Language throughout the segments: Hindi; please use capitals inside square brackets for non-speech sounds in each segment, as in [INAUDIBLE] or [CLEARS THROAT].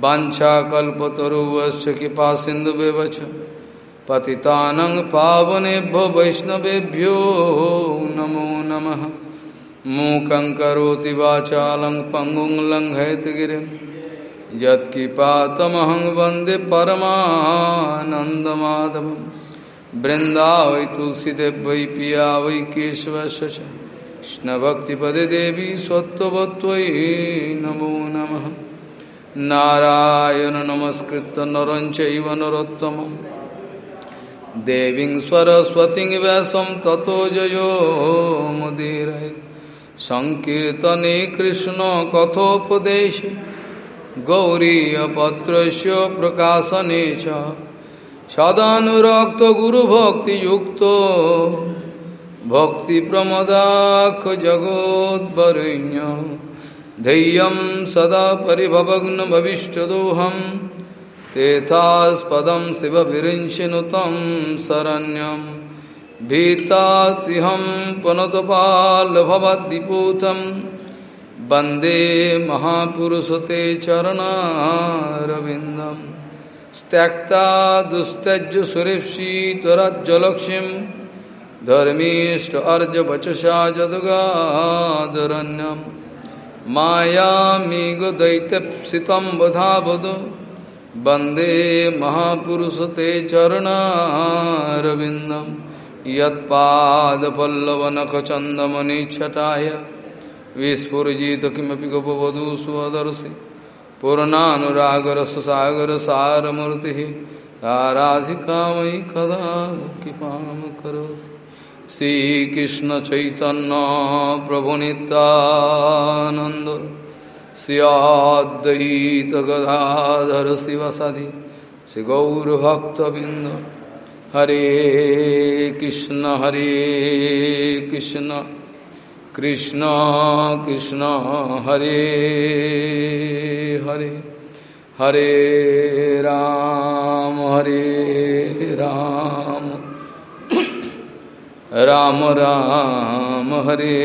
वाछाकल्पतरुवश्च कृपा सिन्धुव्यवच पतितानं पावनेभ्यो वैष्णवेभ्यो नमो नमः। मूकं करोति वाचालं पङ्गुं लङ्घयतगिरिं यत्कृपातमहं वंदे परमानन्दमाधवं। वृन्दावै तुलसीदेव वै पिया वै केशवस्य च। कृष्णभक्तिपदे देवी स्वत्ववत्त्वयि नमो नमः। नारायण नमस्कृत नर चैव नरोत्तमं देवीं सरस्वतीं व्यासं ततो जयो मुदीरये। सङ्कीर्तने कृष्णकथोपदेशे गौरीयपत्रस्य प्रकाशने च। सदानुरक्तगुरुभक्तियुक्तो भक्तिप्रमदाखजगोद्वरेण्य धैर्यं सदा परिभवग्नभविष्टदोहं तेथास्पदं शिवभिरिञ्चिनु तं शरण्यं। भीतातिहं पुनतपालभवद्दिपूतं वंदे महापुरुषते चरणारविन्दं। त्यक्ता दुस्तज्य सुरेप्सीतरज्जलक्ष्मीं धर्मीष्ट अर्जवचसा जदगादरण्यम्। मायामेघदैत्यप्सितं वधावद वंदे महापुरुषते चरणारविन्दं यत्पादपल्लवनखचन्दमनिच्छटाय विस्फुरजित किमपि गपवधू स्वदर्शि पूर्णानुरागरससागरसारमूर्तिः आराधिका मयि कदा कृपां करोति। श्रीकृष्ण चैतन्य प्रभु नित्यानंद सियादत गदाधर शिवसदि श्री गौरभक्तबिंद हरे कृष्ण हरे कृष्ण कृष्ण कृष्ण, हरे हरे हरे राम, हरे राम राम, हरे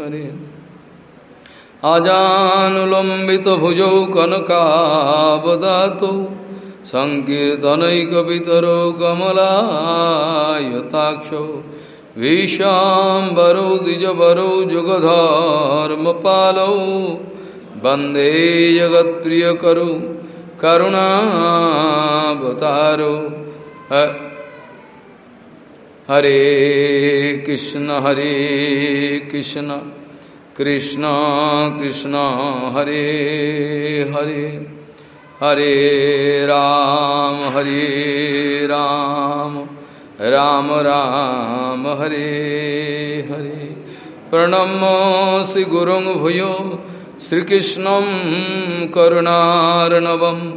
हरे। आजानुलम्बित भुजौ कनकावदातो सङ्कीर्तनैकपितरो कमलायताक्षौ भीशाम्बरौ द्विजवरौ जुगधर्मपालौ, वंदे जगत्प्रियकरौ, करुणावतारो। हरे कृष्ण हरे कृष्ण कृष्ण कृष्ण, हरे हरे हरे राम हरे राम राम राम, हरे हरे। प्रणमो श्रीगुरुं भूयो, श्रीकृष्ण करुणार्णवं,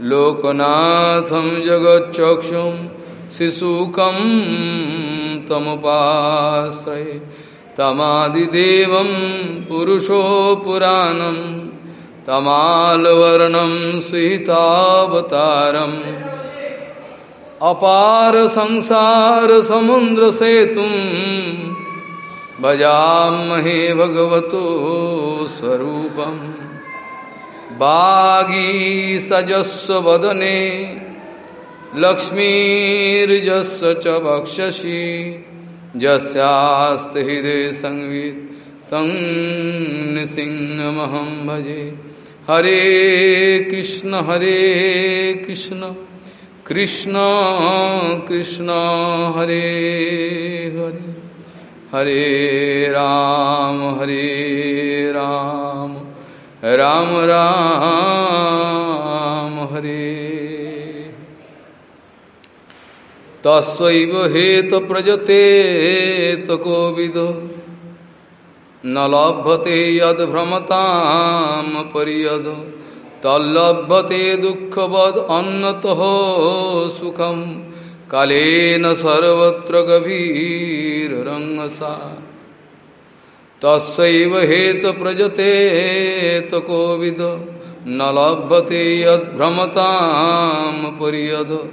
लोकनाथं जगच्चक्षुं शिशुकं तमुपाश्रये तमादिदेवं पुरुषो पुराणं तमालवर्णं स्वीतावतारम् अपार संसारसमुद्रसेतुं भजामहे भगवतो स्वरूपम्। बागीसजस्व वदने लक्ष्मीर्जस्व च हृदय संवित्, तं नृसिंहमहं भजे। हरे कृष्ण हरे कृष्ण कृष्ण कृष्ण, हरे हरे। हरे राम हरे राम राम राम राम, हरे। तस्व हेत प्रजते तकोविदो न लभते यद भ्रमताम परियद। तल्लभते दुःखवद अन्नतः सुखम कालेन सर्वत्र गभीररङ्गसा तस्व हेत प्रजते तो कोविद। न लभते यद्भ्रमताम परियद।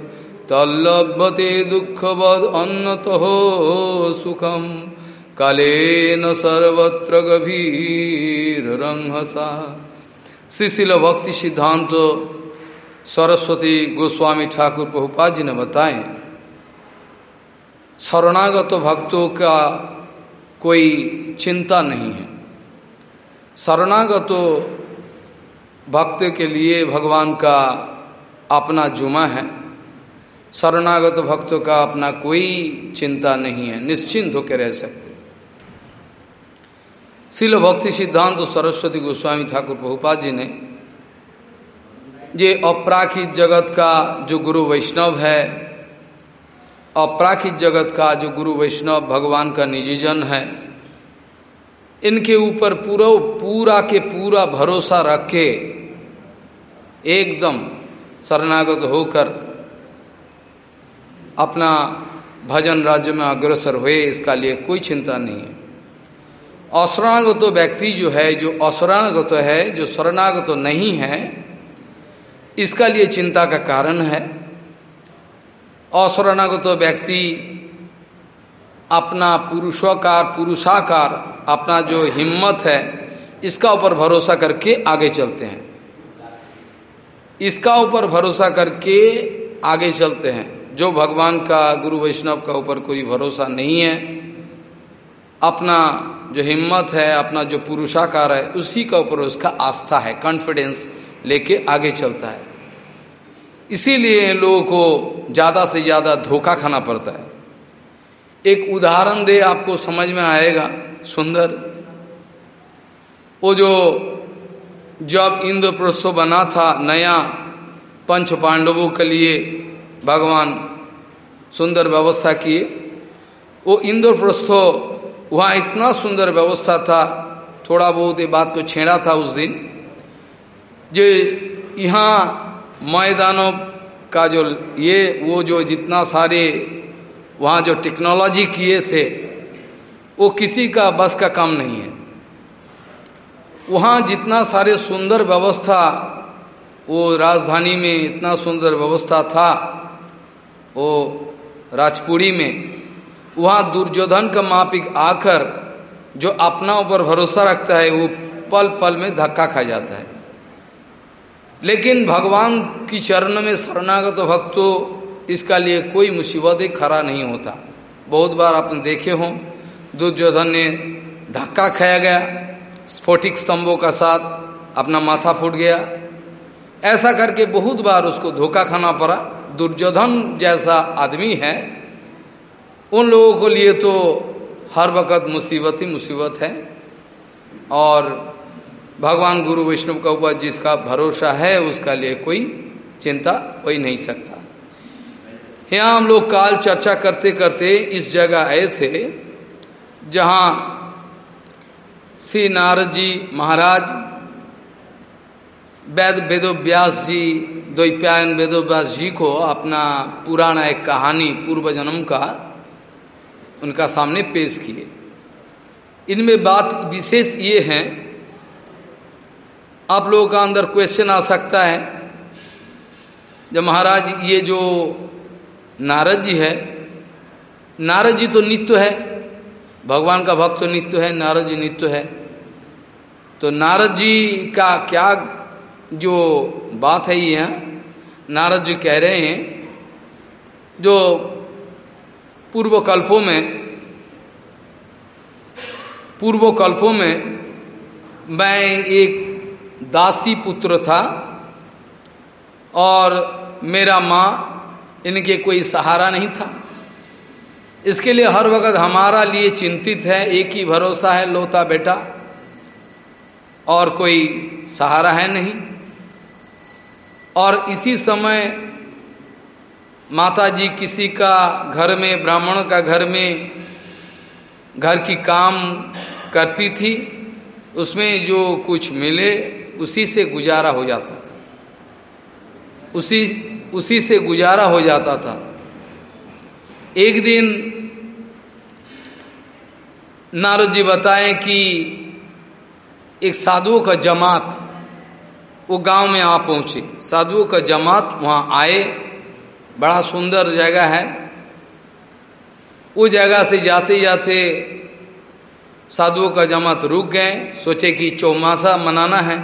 दुःखवद अन्नतः सुखम कालेन सर्वत्र गभीर रंहसा श्रीशिल भक्ति सिद्धांत सरस्वती गोस्वामी ठाकुर प्रभुपा जी ने बताए, शरणागत भक्तों का कोई चिंता नहीं है। शरणागत भक्त के लिए भगवान का अपना जुमा है। शरणागत भक्तों का अपना कोई चिंता नहीं है, निश्चिंत होकर रह सकते शिल भक्ति सिद्धांत सरस्वती गोस्वामी ठाकुर प्रभुपाद जी ने, ये अपराखित जगत का जो गुरु वैष्णव है, अपराखित जगत का जो गुरु वैष्णव भगवान का निजीजन है, इनके ऊपर पूरा पूरा के पूरा भरोसा रख के एकदम शरणागत होकर अपना भजन राज्य में अग्रसर हुए, इसका लिए कोई चिंता नहीं है। अशरणागत व्यक्ति जो है, जो अशरणागत है, जो शरणागत नहीं है, इसका लिए चिंता का कारण है। अशरणागत व्यक्ति अपना पुरुषाकार पुरुषाकार, अपना जो हिम्मत है, इसका ऊपर भरोसा करके आगे चलते हैं। इसका ऊपर भरोसा करके आगे चलते हैं। जो भगवान का, गुरु वैष्णव का ऊपर कोई भरोसा नहीं है, अपना जो हिम्मत है, अपना जो पुरुषाकार है, उसी का ऊपर उसका आस्था है कॉन्फिडेंस लेके आगे चलता है। इसीलिए लोगों को ज़्यादा से ज़्यादा धोखा खाना पड़ता है। एक उदाहरण दे, आपको समझ में आएगा, सुंदर। वो जो, जब इंद्रप्रस्थ बना था, नया पंच पांडवों के लिए भगवान सुंदर व्यवस्था किए वो इंद्रप्रस्थो वहाँ इतना सुंदर व्यवस्था था, थोड़ा बहुत ये बात को छेड़ा था उस दिन। जो यहाँ मैदानों का जो ये, वो जो जितना सारे वहाँ जो टेक्नोलॉजी किए थे, वो किसी का बस का काम नहीं है। वहाँ जितना सारे सुंदर व्यवस्था, वो राजधानी में इतना सुंदर व्यवस्था था वो राजपुरी में, वहाँ दुर्योधन का मापिक आकर जो अपना ऊपर भरोसा रखता है, वो पल पल में धक्का खा जाता है। लेकिन भगवान की चरण में शरणागत भक्तों, इसका लिए कोई मुसीबत खड़ा नहीं होता। बहुत बार आपने देखे हों, दुर्योधन ने धक्का खाया गया, स्फोटिक स्तंभों का साथ अपना माथा फूट गया। ऐसा करके बहुत बार उसको धोखा खाना पड़ा। दुर्योधन जैसा आदमी है, उन लोगों को लिए तो हर वक़्त मुसीबत ही मुसीबत है। और भगवान गुरु वैष्णव का ऊपर जिसका भरोसा है, उसका लिए कोई चिंता हो ही नहीं सकता। यहाँ हम लोग काल चर्चा करते करते इस जगह आए थे, जहाँ श्री नारद जी महाराज, वेद वेदोव्यास जी द्वैप्यायन वेदोव्यास जी को अपना पुराना एक कहानी पूर्व जन्म का उनका सामने पेश किए। इनमें बात विशेष ये है, आप लोगों का अंदर क्वेश्चन आ सकता है जब महाराज ये जो नारद जी है, नारद जी तो नित्य है, भगवान का भक्त तो नित्य है, नारद जी नित्य है। तो नारद जी का क्या जो बात है ये नारद जी कह रहे हैं, जो पूर्व कल्पों में पूर्व कल्पों में मैं एक दासी पुत्र था और मेरा माँ इनके कोई सहारा नहीं था। इसके लिए हर वक्त हमारा लिए चिंतित है, एक ही भरोसा है, लोता बेटा, और कोई सहारा है नहीं। और इसी समय माता जी किसी का घर में, ब्राह्मण का घर में घर की काम करती थी, उसमें जो कुछ मिले, उसी से गुजारा हो जाता था। उसी उसी से गुजारा हो जाता था। एक दिन नारद जी बताएँ कि एक साधुओं का जमात वो गाँव में आ पहुँचे। साधुओं का जमात वहाँ आए। बड़ा सुंदर जगह है। वो जगह से जाते जाते साधुओं का जमात रुक गए। सोचे कि चौमासा मनाना है।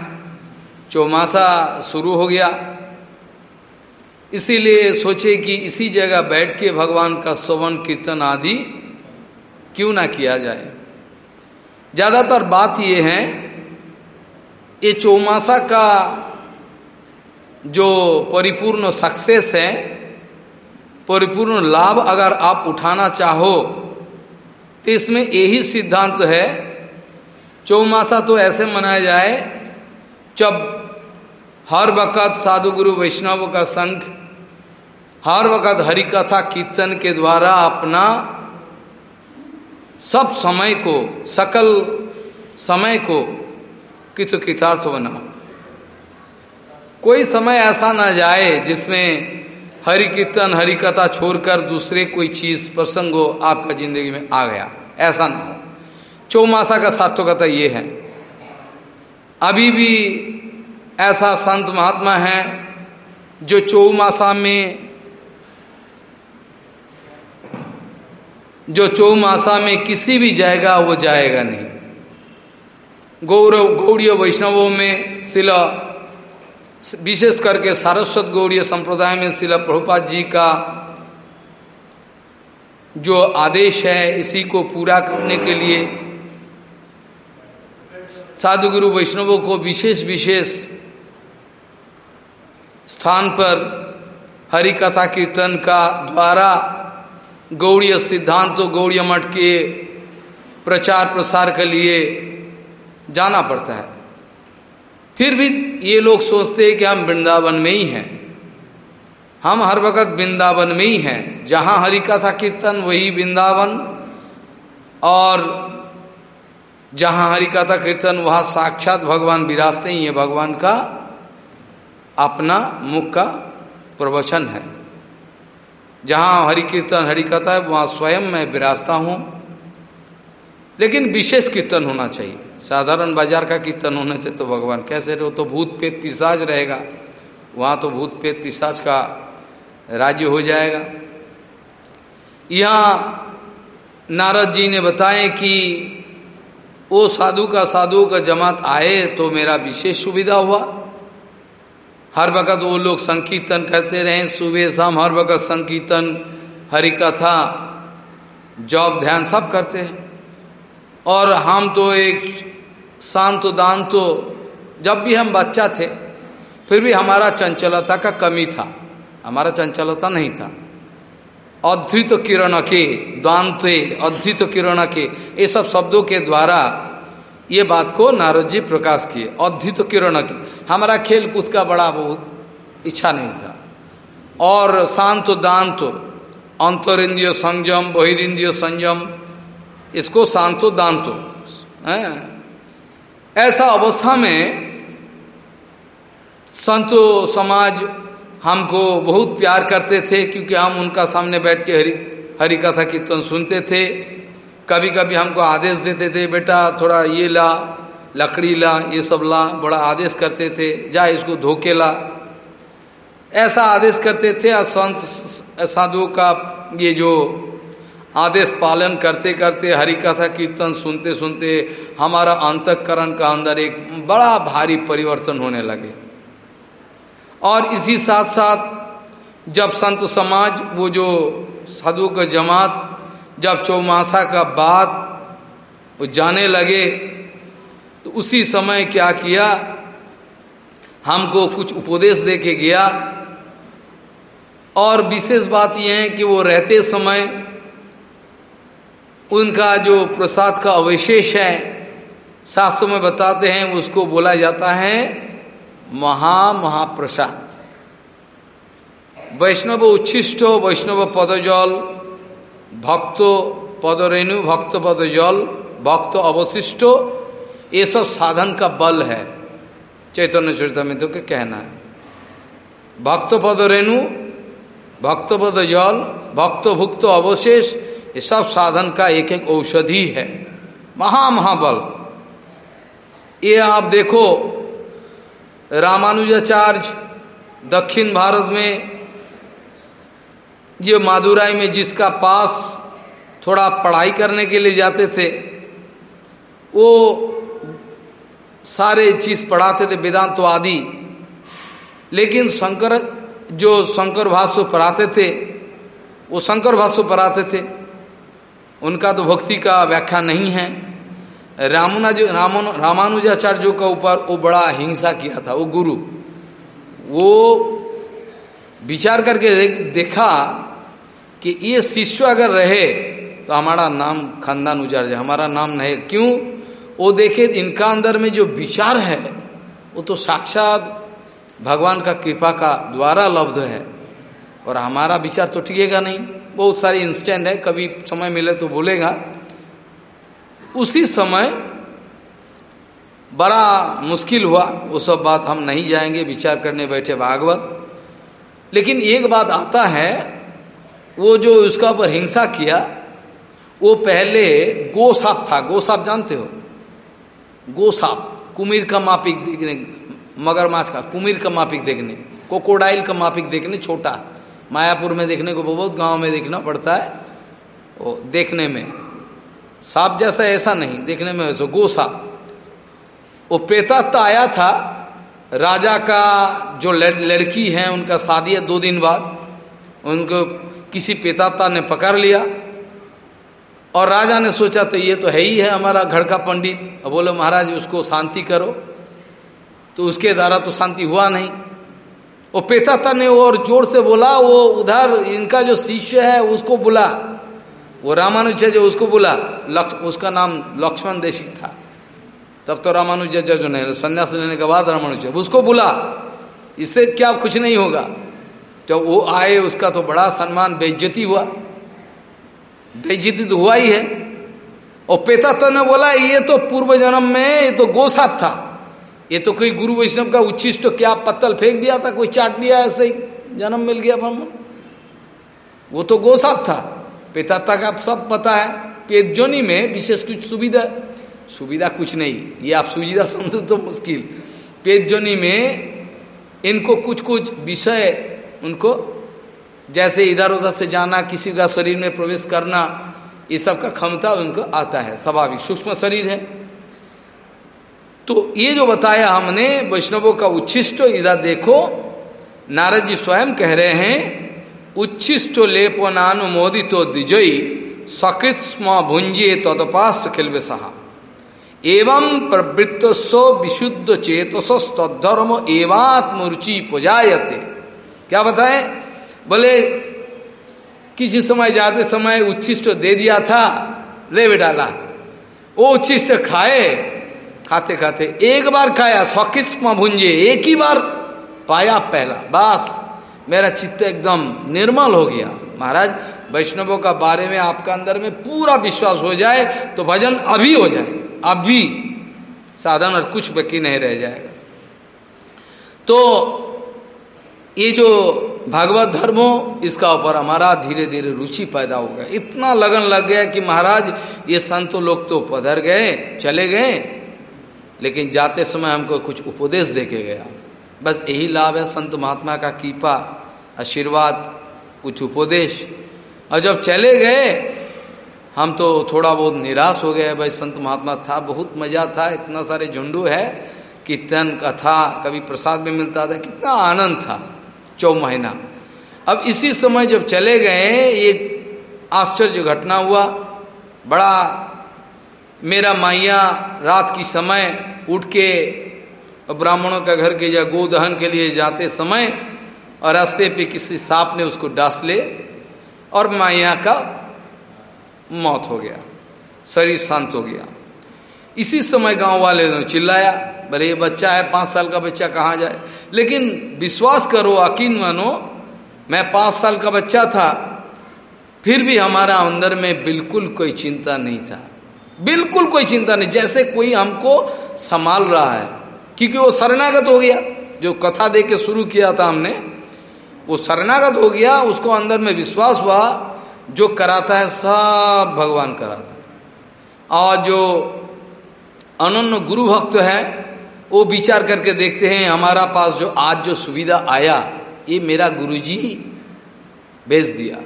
चौमासा शुरू हो गया। इसीलिए सोचे कि इसी जगह बैठ के भगवान का सवन कीर्तन आदि क्यों ना किया जाए। ज़्यादातर बात यह है ये चौमासा का जो परिपूर्ण सक्सेस है, परिपूर्ण लाभ अगर आप उठाना चाहो तो इसमें यही सिद्धांत है, चौमासा तो ऐसे मनाया जाए, जब हर वक़्त साधु गुरु वैष्णव का संघ, हर वक़्त हरिकथा कीर्तन के द्वारा अपना सब समय को, सकल समय को कित कितार्थ बनाओ कोई समय ऐसा ना जाए जिसमें हरि कीर्तन, हरि कथा छोड़कर दूसरे कोई चीज़, प्रसंग हो, आपका ज़िंदगी में आ गया। ऐसा ना हो। चौमासा का सार्थकता ये है। अभी भी ऐसा संत महात्मा है जो चौमासा में, जो चौमासा में किसी भी जाएगा, वो जाएगा नहीं। गौरव, गौड़ीय वैष्णवों में शिला, विशेष करके सारस्वत गौड़ीय संप्रदाय में शिला प्रभुपाद जी का जो आदेश है, इसी को पूरा करने के लिए साधु गुरु वैष्णवों को विशेष विशेष स्थान पर हरि कथा कीर्तन का द्वारा गौड़ीय सिद्धांत, गौड़ीय मठ के प्रचार प्रसार के लिए जाना पड़ता है। फिर भी ये लोग सोचते हैं कि हम वृंदावन में ही हैं। हम हर वक्त वृंदावन में ही हैं। जहाँ हरि कथा कीर्तन, वही वृंदावन। और जहाँ हरि कथा कीर्तन, वहाँ साक्षात भगवान विराजते ही। है भगवान का अपना मुख का प्रवचन है। जहाँ हरि कीर्तन हरि कथा है, वहाँ स्वयं मैं विराजता हूँ। लेकिन विशेष कीर्तन होना चाहिए। साधारण बाज़ार का कीर्तन होने से तो भगवान कैसे रहो तो भूत पेत पिसाज रहेगा। वहाँ तो भूत पेत पिसाज का राज्य हो जाएगा। यहाँ नारद जी ने बताए कि वो साधु का साधु का जमात आए तो मेरा विशेष सुविधा हुआ। हर वक्त वो लोग संकीर्तन करते रहे। सुबह शाम हर वक्त संकीर्तन हरि कथा जॉब, ध्यान सब करते हैं। और हम तो एक शांत दान तो जब भी हम बच्चा थे, फिर भी हमारा चंचलता का कमी था। हमारा चंचलता नहीं था। अधृत किरण के दांते अधृत किरण के ये सब शब्दों के द्वारा ये बात को नारद जी प्रकाश किए। अधृत किरण के हमारा खेल कूद का बड़ा बहुत इच्छा नहीं था। और शांत दांत, अंतरिंद्रिय संयम, बहिरिंद्रिय संयम इसको शांतो दांतो। ऐसा अवस्था में संतो समाज हमको बहुत प्यार करते थे, क्योंकि हम उनका सामने बैठ के हरि हरि कथा कीर्तन सुनते थे। कभी कभी हमको आदेश देते थे, बेटा, थोड़ा ये ला, लकड़ी ला, ये सब ला। बड़ा आदेश करते थे, जा इसको धोके ला। ऐसा आदेश करते थे, और संत, साधुओं का ये जो आदेश पालन करते करते हरि कथा कीर्तन सुनते सुनते हमारा अंतकरण का अंदर एक बड़ा भारी परिवर्तन होने लगे। और इसी साथ साथ जब संत समाज, वो जो साधु का जमात, जब चौमासा का बात वो जाने लगे तो उसी समय क्या किया? हमको कुछ उपदेश दे के गया। और विशेष बात यह है कि वो रहते समय उनका जो प्रसाद का अवशेष है, शास्त्रों में बताते हैं, उसको बोला जाता है महा महाप्रसाद वैष्णव उच्छिष्ट, वैष्णव पदजल, भक्त पदरेणु, भक्त पदजल, भक्त अवशिष्ट, ये सब साधन का बल है। चैतन्य चरितमित्र के कहना है। भक्त पद रेणु भक्तपद जल भक्त भुक्त अवशेष ये सब साधन का एक एक औषधि है। महा महाबल ये आप देखो, रामानुजाचार्य दक्षिण भारत में जो मादुराई में जिसका पास थोड़ा पढ़ाई करने के लिए जाते थे, वो सारे चीज़ पढ़ाते थे, वेदांत आदि। लेकिन शंकर, जो शंकर भाष्य पढ़ाते थे, वो शंकर भाष्य पढ़ाते थे। उनका तो भक्ति का व्याख्या नहीं है। रामुना जो रामन रामानुजाचार्यों का ऊपर वो बड़ा हिंसा किया था, वो गुरु। वो विचार करके देखा कि ये शिष्य अगर रहे तो हमारा नाम खानदान उजाड़ जाए, हमारा नाम नहीं। क्यों? वो देखे, इनका अंदर में जो विचार है, वो तो साक्षात भगवान का कृपा का द्वारा लब्ध है। और हमारा विचार तो टिकेगा नहीं। बहुत सारे इंस्टेंट है, कभी समय मिले तो बोलेगा। उसी समय बड़ा मुश्किल हुआ, वो सब बात हम नहीं जाएँगे, विचार करने बैठे भागवत। लेकिन एक बात आता है, वो जो उसका ऊपर हिंसा किया, वो पहले गोसाप था। गोसाप जानते हो? गोसाप, कुमीर का मापिक देखने मगरमाछ का, कुमीर का मापिक देखने कोकोडाइल का मापिक देखने, छोटा। मायापुर में देखने को बहुत गाँव में देखना पड़ता है। वो देखने में। सांप जैसा ऐसा नहीं, देखने में वैसा गो सांप वो प्रेतात्ता आया था, राजा का जो लड़की है, उनका शादी है दो दिन बाद। उनको किसी पेतात्ता ने पकड़ लिया। और राजा ने सोचा तो ये तो है ही है हमारा घर का पंडित। बोले, महाराज, उसको शांति करो। तो उसके द्वारा तो शांति हुआ नहीं। वो पेतात्ता ने और ज़ोर से बोला, वो उधर इनका जो शिष्य है, उसको बुला। वो रामानुज जो, उसको बुला। उसका नाम लक्ष्मण देशी था। तब तो रामानुज जो नहीं, संन्यास लेने के बाद रामानुज, उसको बुला। इससे क्या कुछ नहीं होगा। जब वो आए, उसका तो बड़ा सम्मान, बेइज्जती हुआ। बेइज्जती तो हुआ ही है। और पेता ने बोला, ये तो पूर्व जन्म में, ये तो गोसाप था। ये तो कोई गुरु वैष्णव का उच्चिष्ट तो क्या पत्तल फेंक दिया था, कोई चाट लिया ऐसे ही, जन्म मिल गया ब्रह्म। वो तो गोसाप था। पेताता का सब पता है। पेजोनी में विशेष कुछ सुविधा सुविधा कुछ नहीं। ये आप सुविधा समझो तो मुश्किल। पेजोनी में इनको कुछ कुछ विषय उनको, जैसे इधर उधर से जाना, किसी का शरीर में प्रवेश करना, ये सब का क्षमता उनको आता है। स्वाभाविक, सूक्ष्म शरीर है। तो ये जो बताया हमने, वैष्णवों का उच्छिष्ट इधर देखो नारद जी स्वयं कह रहे हैं, उच्छिष्ट लेपनानुमोदितो द्विजयी, सकृत स्म भुंजे तदपास्त खिलवे सहा एवं प्रवृत्तस्व विशुद्ध चेतस तद्धर्म एवात्मरुचि पुजायते। क्या बताए? बोले, किसी समय जाते समय उच्छिष्ट दे दिया था ले बेटाला वो उच्छिष्ट खाए खाते खाते एक बार खाया सौकिस्म भुंजे, एक ही बार पाया पहला। बस, मेरा चित्त एकदम निर्मल हो गया। महाराज, वैष्णवों का बारे में आपका अंदर में पूरा विश्वास हो जाए तो भजन अभी हो जाए। अभी। साधन और कुछ बाकी नहीं रह जाएगा। तो ये जो भागवत धर्म हो इसका ऊपर हमारा धीरे धीरे रुचि पैदा हो गया। इतना लगन लग गया कि महाराज, ये संतो लोग तो पधर गए, चले गए। लेकिन जाते समय हमको कुछ उपदेश देके गया। बस यही लाभ है संत महात्मा का कृपा, आशीर्वाद, कुछ उपदेश। और जब चले गए, हम तो थोड़ा बहुत निराश हो गए, भाई संत महात्मा था, बहुत मज़ा था, इतना सारे झुंडू है कीर्तन कथा, कभी प्रसाद में मिलता था, कितना आनंद था, चौ महीना। अब इसी समय जब चले गए एक आश्चर्य घटना हुआ, बड़ा मेरा माइया रात की समय उठ के ब्राह्मणों का घर के या गोदहन के लिए जाते समय और रास्ते पे किसी सांप ने उसको डास ले और माइया का मौत हो गया, शरीर शांत हो गया। इसी समय गाँव वाले ने चिल्लाया, भले ये बच्चा है, पाँच साल का बच्चा कहाँ जाए? लेकिन विश्वास करो अकीन मानो, मैं पाँच साल का बच्चा था, फिर भी हमारा अंदर में बिल्कुल कोई चिंता नहीं था। बिल्कुल कोई चिंता नहीं, जैसे कोई हमको संभाल रहा है। क्योंकि वो शरणागत हो गया। जो कथा दे के शुरू किया था हमने, वो शरणागत हो गया, उसको अंदर में विश्वास हुआ, जो कराता है, सब भगवान कराता है। और जो अनन्य गुरु भक्त है, वो विचार करके देखते हैं, हमारा पास जो आज जो सुविधा आया, ये मेरा गुरुजी भेज दिया।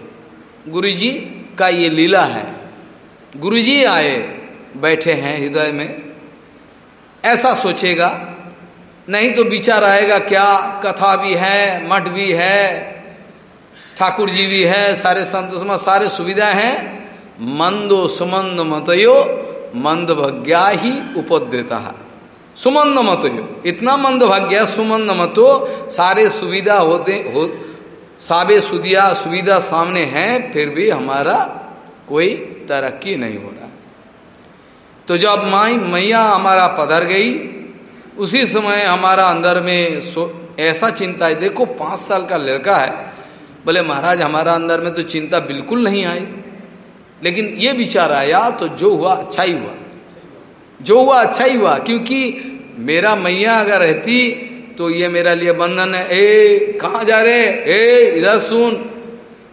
गुरुजी का ये लीला है। गुरुजी आए बैठे हैं हृदय में, ऐसा सोचेगा, नहीं तो विचार आएगा, क्या कथा भी है, मठ भी है, ठाकुर जी भी है, सारे संत सारे सुविधा हैं, मंदो सुमंद मतयो, मंद भग्या ही उपद्रता। सुमंद मतयो, इतना मंद भाग्य, सुमंद मतो, सारे सुविधा होते, हो, साबे सुधिया सुविधा सामने हैं, फिर भी हमारा कोई तरक्की नहीं हो रहा तो जब माई मैया हमारा पधर गई, उसी समय हमारा अंदर में ऐसा चिंता है। देखो, पाँच साल का लड़का है। बोले, महाराज, हमारा अंदर में तो चिंता बिल्कुल नहीं आई। लेकिन ये विचार आया तो जो हुआ अच्छा ही हुआ। जो हुआ अच्छा ही हुआ, क्योंकि मेरा मैया अगर रहती तो ये मेरा लिए बंधन है। ए, कहाँ जा रहे? ए, इधर सुन।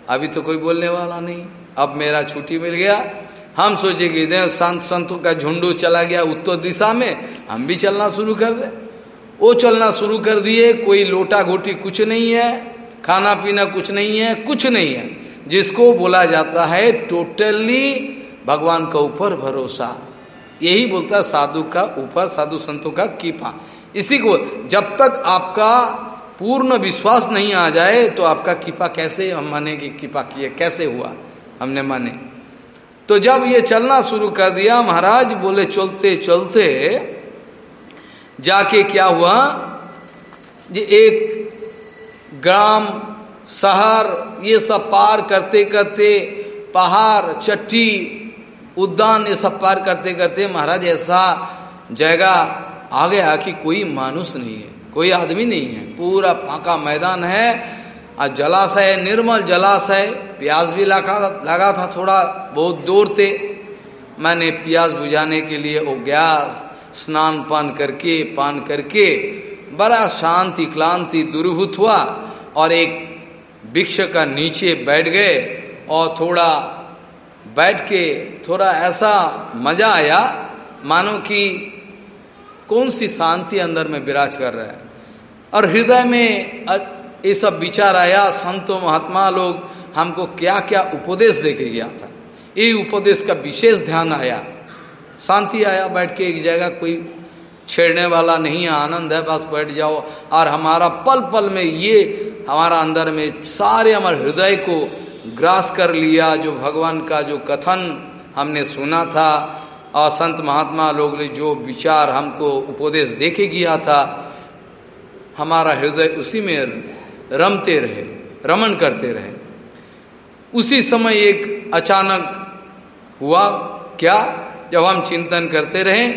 अभी तो कोई बोलने वाला नहीं। अब मेरा छुट्टी मिल गया। हम सोचे कि इधर संत संतों का झुंडू चला गया उत्तर दिशा में, हम भी चलना शुरू कर दे। वो चलना शुरू कर दिए, कोई लोटा घोटी कुछ नहीं है, खाना पीना कुछ नहीं है, कुछ नहीं है। जिसको बोला जाता है टोटली भगवान का ऊपर भरोसा। यही बोलता है साधु का ऊपर, साधु संतों का कीपा। इसी को जब तक आपका पूर्ण विश्वास नहीं आ जाए तो आपका कीपा कैसे, हम माने कि कीपा किए, कैसे हुआ? हमने माने। तो जब ये चलना शुरू कर दिया, महाराज बोले, चलते चलते। जाके क्या हुआ? ये एक ग्राम, शहर, ये सब पार करते करते, पहाड़, चट्टी, उद्यान, ये सब पार करते करते, महाराज ऐसा जगह आ गया कि कोई मानुष नहीं है, कोई आदमी नहीं है। पूरा फाका मैदान है और जलाशय, निर्मल जलाशय, प्याज भी लगा लगा था थोड़ा, बहुत दूर थे। मैंने प्याज बुझाने के लिए वो गैस, स्नान पान करके पान करके, बड़ा शांति, क्लांति, दुर्भूत हुआ और एक वृक्ष का नीचे बैठ गए और थोड़ा बैठ के थोड़ा ऐसा मज़ा आया, मानो कि कौन सी शांति अंदर में विराज कर रहा है। और हृदय में ये सब विचार आया, संतो महात्मा लोग हमको क्या क्या उपदेश दे के गया था। ये उपदेश का विशेष ध्यान आया। शांति आया, बैठ के एक जगह कोई छेड़ने वाला नहीं है, आनंद है, बस बैठ जाओ। और हमारा पल पल में ये, हमारा अंदर में सारे हमारे हृदय को ग्रास कर लिया, जो भगवान का जो कथन हमने सुना था। और संत महात्मा लोग ने जो विचार हमको उपदेश देखे गया था, हमारा हृदय उसी में रमते रहे, रमन करते रहे। उसी समय एक अचानक हुआ, क्या? जब हम चिंतन करते रहे,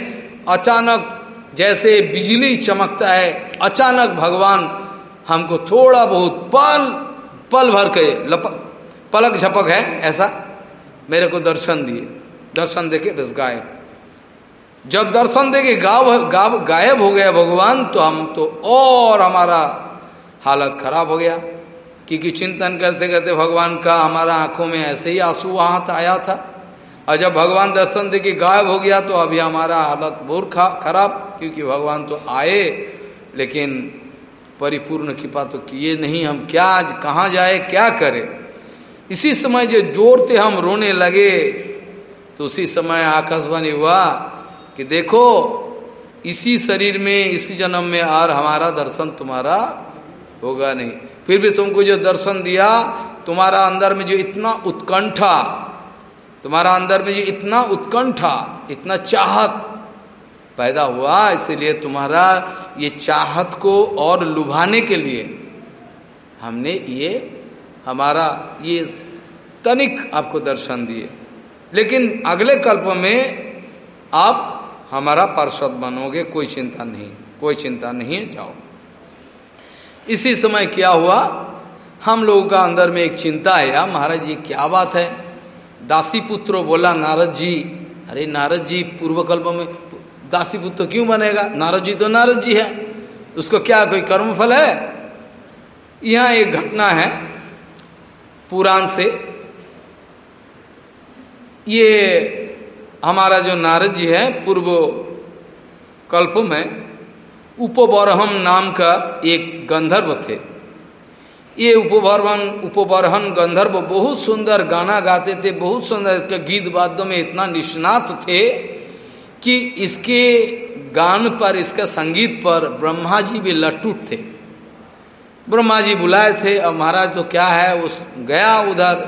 अचानक जैसे बिजली चमकता है, अचानक भगवान हमको थोड़ा बहुत पल पल भर के लपक पलक झपक है, ऐसा? मेरे को दर्शन दिए। दर्शन देके बस गायब। जब दर्शन देके गाव गाव, गायब हो गया भगवान तो हम तो और हमारा हालत खराब हो गया। क्योंकि चिंतन करते करते भगवान का हमारा आँखों में ऐसे ही आँसू वहाँ आया था। और जब भगवान दर्शन दे के गायब हो गया तो अभी हमारा हालत बहुत खराब, क्योंकि भगवान तो आए, लेकिन परिपूर्ण कृपा तो किए नहीं। हम क्या आज कहाँ जाए, क्या करें? इसी समय जो ज़ोर से हम रोने लगे तो उसी समय आकाशवाणी हुआ कि देखो, इसी शरीर में, इसी जन्म में और हमारा दर्शन तुम्हारा होगा नहीं। फिर भी तुमको जो दर्शन दिया, तुम्हारा अंदर में जो इतना उत्कंठा, तुम्हारा अंदर में जो इतना उत्कंठा, इतना चाहत पैदा हुआ, इसलिए तुम्हारा ये चाहत को और लुभाने के लिए हमने ये, हमारा ये तनिक आपको दर्शन दिए। लेकिन अगले कल्प में आप हमारा पार्षद बनोगे, कोई चिंता नहीं, कोई चिंता नहीं है जाओ। इसी समय क्या हुआ? हम लोगों का अंदर में एक चिंता आया महाराज जी क्या बात है? दासी पुत्र बोला, नारद जी, अरे नारद जी, पूर्वकल्प में दासी पुत्र क्यों बनेगा? नारद जी तो नारद जी है। उसको क्या कोई कर्म फल है? यह एक घटना है, पुराण से। ये हमारा जो नारद जी है पूर्व कल्प में उपबरहम नाम का एक गंधर्व थे। ये उपबरहन उपबरहन गंधर्व बहुत सुंदर गाना गाते थे, बहुत सुंदर इसके गीत वाद्य में इतना निष्णात थे कि इसके गान पर, इसका संगीत पर ब्रह्मा जी भी लटूट थे। ब्रह्मा जी बुलाए थे और महाराज तो क्या है उस गया उधर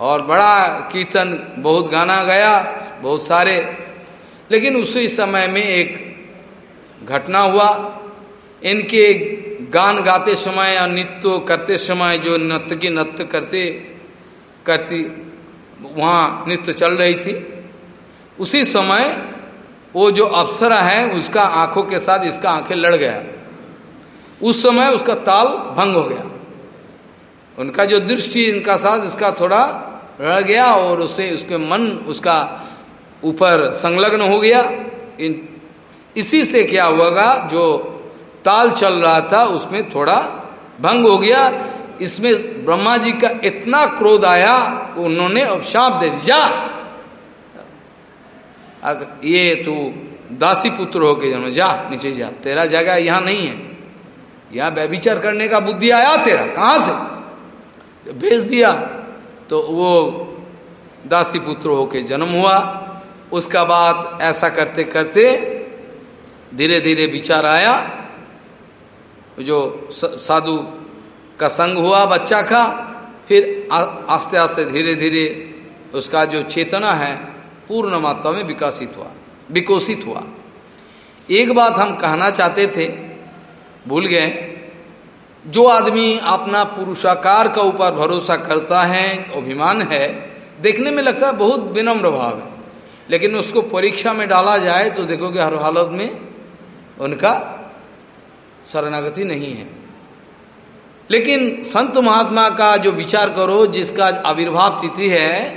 और बड़ा कीर्तन, बहुत गाना गया, बहुत सारे। लेकिन उसी समय में एक घटना हुआ। इनके गान गाते समय या नृत्य करते समय जो नृत्य की नृत्य करते, करती, वहाँ नृत्य चल रही थी। उसी समय वो जो अप्सरा है, उसका आँखों के साथ इसका आँखें लड़ गया। उस समय उसका ताल भंग हो गया। उनका जो दृष्टि इनका साथ इसका थोड़ा रह गया और उसे, उसके मन उसका ऊपर संलग्न हो गया। इन इसी से क्या हुआ जो ताल चल रहा था, उसमें थोड़ा भंग हो गया। इसमें ब्रह्मा जी का इतना क्रोध आया उन्होंने अवशाप दे दिया ये तू दासी पुत्र हो के जनो जा, नीचे जा। तेरा जगह यहाँ नहीं है। यहाँ व्यभिचार करने का बुद्धि आया तेरा, कहाँ से? भेज दिया तो वो दासी पुत्र होके जन्म हुआ। उसका बाद ऐसा करते करते धीरे धीरे विचार आया, जो साधु का संग हुआ, बच्चा का, फिर आस्ते आस्ते धीरे धीरे उसका जो चेतना है, पूर्ण मात्रा में विकसित हुआ विकसित हुआ। एक बात हम कहना चाहते थे, भूल गए, जो आदमी अपना पुरुषाकार का ऊपर भरोसा करता है, अभिमान है, देखने में लगता है बहुत विनम्र भाव है, लेकिन उसको परीक्षा में डाला जाए तो देखोगे हर हालत में उनका शरणागति नहीं है। लेकिन संत महात्मा का जो विचार करो, जिसका आविर्भाव तिथि है,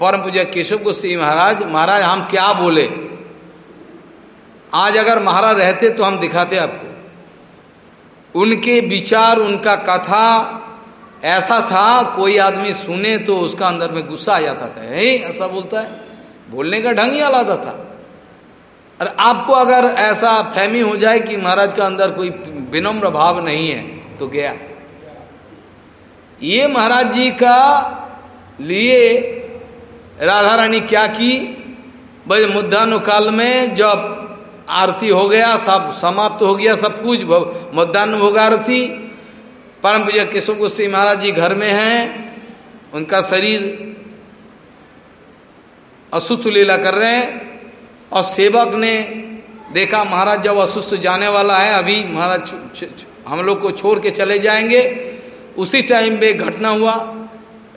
परम पूजा केशव गोस्वी महाराज महाराज, हम क्या बोले? आज अगर महाराज रहते तो हम दिखाते आपको। उनके विचार, उनका कथा ऐसा था, कोई आदमी सुने तो उसका अंदर में गुस्सा आ जाता था। ऐसा बोलता है? बोलने का ढंग ही अलग था। और आपको अगर ऐसा फहमी हो जाए कि महाराज का अंदर कोई विनम्र भाव नहीं है तो गया ये महाराज जी का लिए राधा रानी क्या की? भाई मुद्दानुकाल में जब आरती हो गया, सब समाप्त हो गया सब कुछ मुद्दान भोग आरती, परम पूजा केशव गोस्वी महाराज जी घर में हैं, उनका शरीर असुस्थ लीला कर रहे हैं और सेवक ने देखा, महाराज, जब असुस्थ जाने वाला है, अभी महाराज हम लोग को छोड़ के चले जाएँगे। उसी टाइम पे घटना हुआ।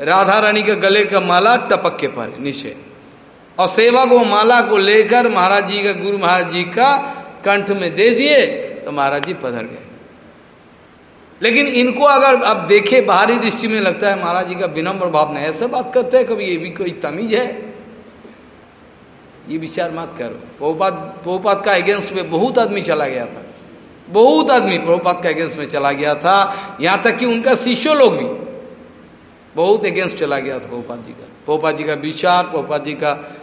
राधा रानी के गले का माला टपक के पर नीचे। और सेवक वो माला को लेकर महाराज जी का गुरु महाराज जी का कंठ में दे दिए तो महाराज जी पधर गए। लेकिन इनको अगर आप देखे, बाहरी दृष्टि में लगता है, महाराज जी का विनम्र भाव नहीं ऐसे बात करते हैं, कभी ये भी कोई तमीज है। ये विचार मत करो। बहुपात बहुपात का अगेंस्ट में बहुत आदमी चला गया था। बहुत आदमी प्रभुपात का अगेंस्ट में चला गया था। यहाँ तक कि उनका शिष्य लोग भी। बहुत अगेंस्ट चला गया था प्रभुपात जी का। प्रभुपात जी का विचार प्रभुपात जी का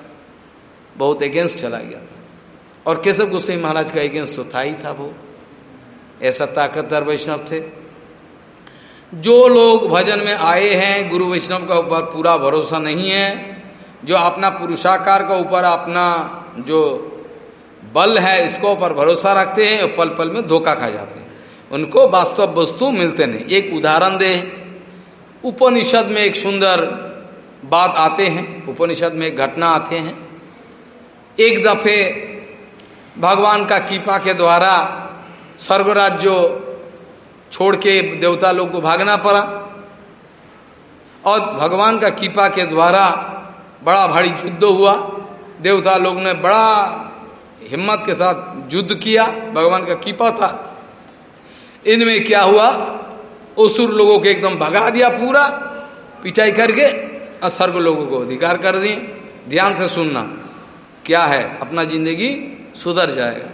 बहुत अगेंस्ट चला गया था। और केशव गोस्वामी महाराज का अगेंस्ट तो था ही था वो। ऐसा ताकतदार वैष्णव थे। जो लोग भजन में आए हैं, गुरु वैष्णव का ऊपर पूरा भरोसा नहीं है जो अपना पुरुषाकार का ऊपर अपना जो बल है, इसको ऊपर भरोसा रखते हैं और पल पल में धोखा खा जाते हैं। उनको वास्तव वस्तु मिलते नहीं। एक उदाहरण दे। उपनिषद में एक सुंदर बात आते हैं। उपनिषद में घटना आते हैं। एक दफे भगवान का कीपा के द्वारा स्वर्गराज्य छोड़ के देवता लोग को भागना पड़ा और भगवान का कीपा के द्वारा बड़ा भारी युद्ध हुआ। देवता लोग ने बड़ा हिम्मत के साथ युद्ध किया, भगवान का कीपा था। इनमें क्या हुआ? असुर लोगों को एकदम भगा दिया पूरा, पिटाई करके और लोगों को अधिकार कर दिए। ध्यान से सुनना, क्या है? अपना ज़िंदगी सुधर जाएगा।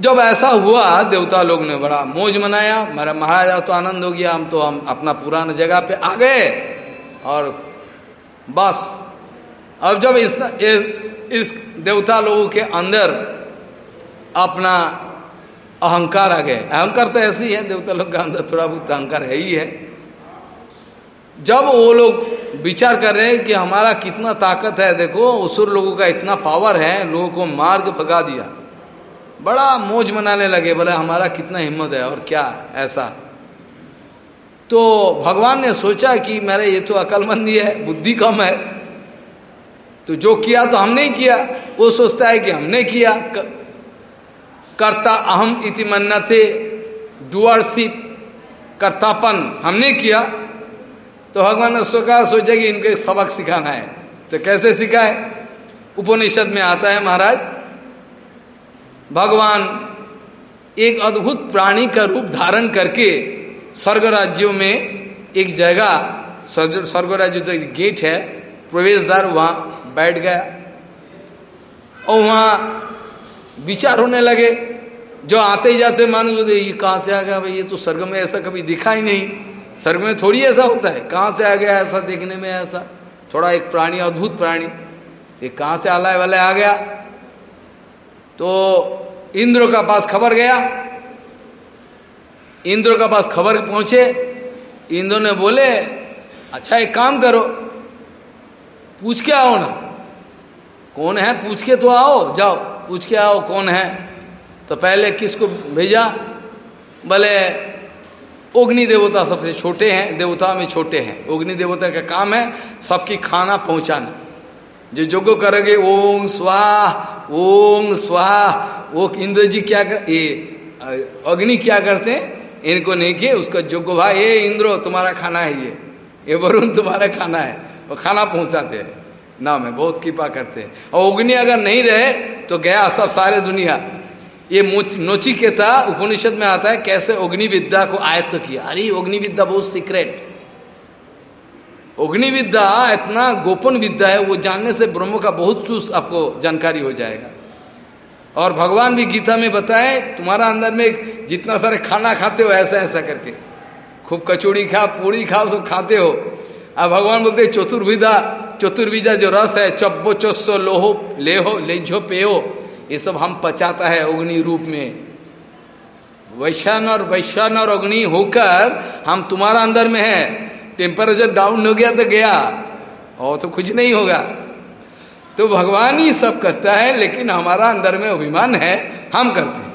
जब ऐसा हुआ, देवता लोग ने बड़ा मौज मनाया। मेरा, महाराजा तो आनंद हो गया, हम तो हम अपना पुराना जगह पे आ गए। और बस। अब जब इस, इस इस देवता लोगों के अंदर अपना अहंकार आ गए अहंकार तो ऐसे ही है देवता लोग के अंदर थोड़ा बहुत अहंकार है ही है। जब वो लोग विचार कर रहे हैं कि हमारा कितना ताकत है देखो उसुर लोगों का इतना पावर है लोगों को मार के भगा दिया। बड़ा मौज मनाने लगे बोले हमारा कितना हिम्मत है और क्या ऐसा? तो भगवान ने सोचा कि मेरा ये तो अकलमंदी है बुद्धि कम है। तो जो किया तो हमने ही किया। वो सोचता है कि हमने किया। कर्ता अहम इति मन्नते, डुअरशिप, कर्तापन हमने किया। तो भगवान ने सोचा सोचा कि इनको एक सबक सिखाना है। तो कैसे सिखाए? उपनिषद में आता है महाराज, भगवान एक अद्भुत प्राणी का रूप धारण करके स्वर्ग राज्यों में एक जगह, स्वर्ग राज्य जो गेट है प्रवेश द्वार वहाँ बैठ गया। और वहाँ विचार होने लगे, जो आते ही जाते मानो ये कहाँ से आ गया भाई, ये तो स्वर्ग में ऐसा कभी दिखा ही नहीं। स्वर्ग में थोड़ी ऐसा होता है, कहाँ से आ गया ऐसा, देखने में ऐसा, थोड़ा एक प्राणी, अद्भुत प्राणी, ये कहाँ से आलाय वाले आ गया। तो इंद्र का पास खबर गया इंद्र का पास खबर पहुँचे, इंद्र ने बोले अच्छा एक काम करो, पूछ के आओ ना। कौन है? पूछ के तो आओ, जाओ, पूछ के आओ कौन है? तो पहले किसको भेजा? भले अग्नि देवता सबसे छोटे हैं, देवता में छोटे हैं। अग्नि देवता का काम है सबकी खाना पहुंचाना। जो जोगो करोगे, ओम स्वाह ओम स्वाह। वो इंद्र जी क्या कर, ये अग्नि क्या करते हैं? इनको नहीं किए, उसका जोगो, भाई ये इंद्रो, तुम्हारा खाना है ये। ये वरुण, तुम्हारा खाना है। वो खाना पहुंचाते हैं। ना, में बहुत कृपा करते हैं। और उग्नि अगर नहीं रहे तो गया सब, सारे दुनिया। ये नोची था, उपनिषद में आता है, कैसे अग्नि विद्या को आयत्त किया। अरे अग्नि विद्या बहुत सीक्रेट अग्नि विद्या इतना गोपन विद्या है, वो जानने से ब्रह्म का बहुत चूस आपको जानकारी हो जाएगा। और भगवान भी गीता में बताए, तुम्हारा अंदर में जितना सारे खाना खाते हो, ऐसा ऐसा करके। खूब कचौड़ी खा, पूड़ी खाओ सब खाते हो। अब भगवान बोलते चतुर्विदा चतुर्विदा जो रस है, चब्बो चोस्सो लोहो, लेहो, लेझो पेहो, ये सब हम पचाता है अग्नि रूप में। वैश्यान और वैश्यान और अग्नि होकर हम तुम्हारा अंदर में है। टेम्परेचर डाउन हो गया तो गया, और तो कुछ नहीं होगा। तो भगवान ही सब करता है, लेकिन हमारा अंदर में अभिमान है, हम करते हैं।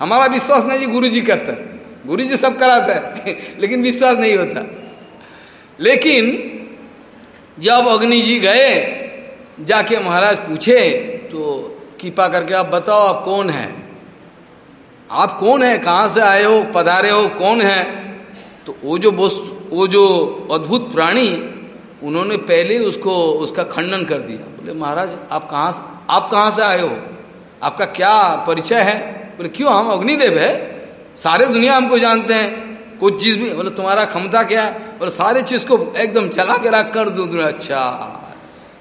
हमारा विश्वास नहीं जी गुरु जी करता है। गुरु जी सब कराता है, [LAUGHS] लेकिन विश्वास नहीं होता। लेकिन जब अग्नि जी गए, जाके महाराज पूछे तो कृपा करके आप बताओ, आप कौन है? आप कौन है? कहाँ से आए हो? पधारे हो? कौन है? तो वो जो वो जो अद्भुत प्राणी, उन्होंने पहले उसको, उसका खंडन कर दिया। बोले, महाराज, आप कहाँ से, आप कहाँ से आए हो? आपका क्या परिचय है? बोले, क्यों, हम अग्निदेव है। सारे दुनिया हमको जानते हैं। कुछ चीज़ भी, बोले, तुम्हारा क्षमता क्या है? बोले, सारे चीज़ को एकदम चला के रख कर दू अच्छा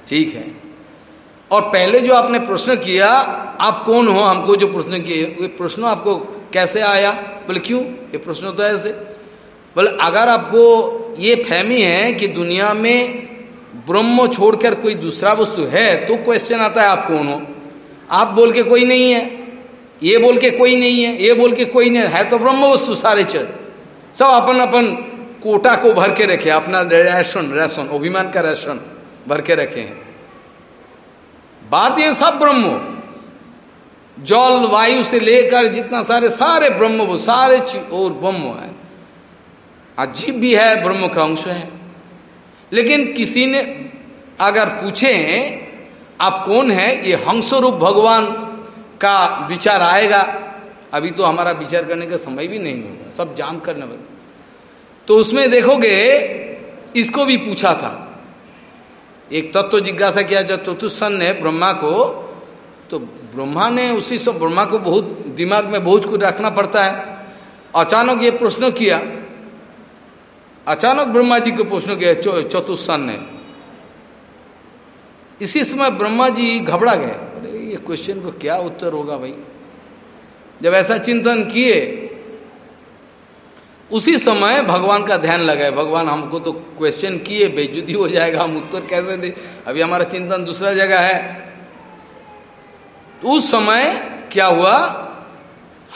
ठीक है। और पहले जो आपने प्रश्न किया, आप कौन हो? हमको जो प्रश्न किए, ये प्रश्न आपको कैसे आया? बोले, क्यों? ये प्रश्न तो ऐसे। बोले, अगर आपको ये फहमी है कि दुनिया में ब्रह्म छोड़कर कोई दूसरा वस्तु है तो क्वेश्चन आता है आप कौन हो आप बोल के कोई नहीं है, ये बोल के कोई नहीं है, ये बोल के कोई नहीं है तो ब्रह्म वस्तु सारे चल सब अपन अपन कोटा को भर के रखे, अपना रेशन रेशन अभिमान का रेशन भर के रखे हैं। बात ये सब ब्रह्म। जल, वायु से लेकर जितना सारे सारे ब्रह्म वो सारे और ब्रह्म है। अजीब भी है, ब्रह्म का अंश है। लेकिन किसी ने अगर पूछे आप कौन है? ये हंसरूप भगवान का विचार आएगा। अभी तो हमारा विचार करने का समय भी नहीं होगा। सब जान करने वाले। तो उसमें देखोगे, इसको भी पूछा था। एक तत्व तो जिज्ञासा किया, जब चतुस्सन ने ब्रह्मा को तो ब्रह्मा ने उसी सब, ब्रह्मा को बहुत दिमाग में बहुत कुछ रखना पड़ता है। अचानक ये प्रश्न किया अचानक ब्रह्मा जी को प्रश्न किया चतुस्सन ने। इसी समय ब्रह्मा जी घबरा गए। अरे, ये क्वेश्चन को क्या उत्तर होगा भाई? जब ऐसा चिंतन किए, उसी समय भगवान का ध्यान लगाए। भगवान, हमको तो क्वेश्चन किए बेजुदी हो जाएगा, हम उत्तर कैसे दे? अभी हमारा चिंतन दूसरा जगह है। तो उस समय क्या हुआ?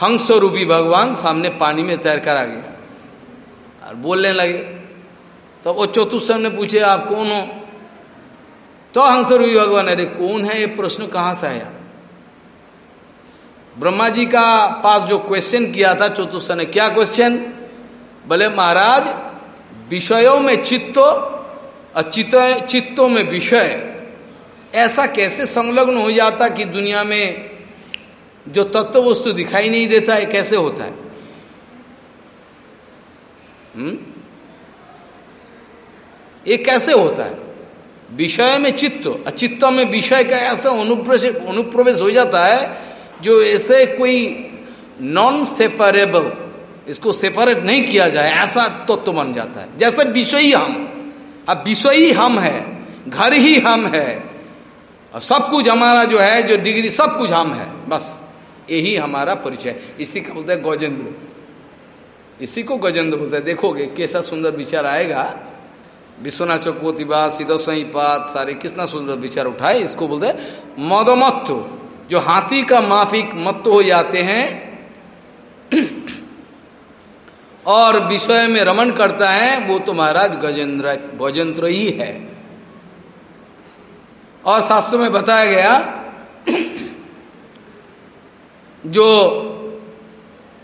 हंस रूपी भगवान सामने पानी में तैर कर आ गया और बोलने लगे। तो वो चतुर्थ ने पूछे, आप कौन हो? तो हंस हुई, भगवान, अरे कौन है? ये प्रश्न कहाँ से आया? ब्रह्मा जी का पास जो क्वेश्चन किया था चतुर्थ ने क्या क्वेश्चन बोले, महाराज, विषयों में चित्तो और चित्तों में विषय। ऐसा कैसे संलग्न हो जाता कि दुनिया में जो तत्व वस्तु दिखाई नहीं देता है कैसे होता है? हुँ? ये कैसे होता है? विषय में चित्त चित्त में विषय का ऐसा अनुप्रवेश अनुप्रवेश हो जाता है जो ऐसे कोई नॉन सेपरेबल इसको सेपरेट नहीं किया जाए, ऐसा तत्व तो बन जाता है। जैसे विषय ही हम, अब विषयी हम है, घर ही हम है, और सब कुछ हमारा जो है, जो डिग्री सब कुछ हम है, बस, यही हमारा परिचय। इसी का बोलते हैं गजेंद्र। इसी को गजेंद्र बोलते हैं, देखोगे कैसा सुंदर विचार आएगा? विश्वनाथ सीधो सही पात सारे कितना सुंदर विचार उठाए, इसको बोलते मदमत्व जो हाथी का माफिक मत्व हो जाते हैं, [CLEARS THROAT] और विषय में रमन करता है, वो तो महाराज गजेंद्र गजेंद्र ही है। और शास्त्र में बताया गया, [CLEARS THROAT] जो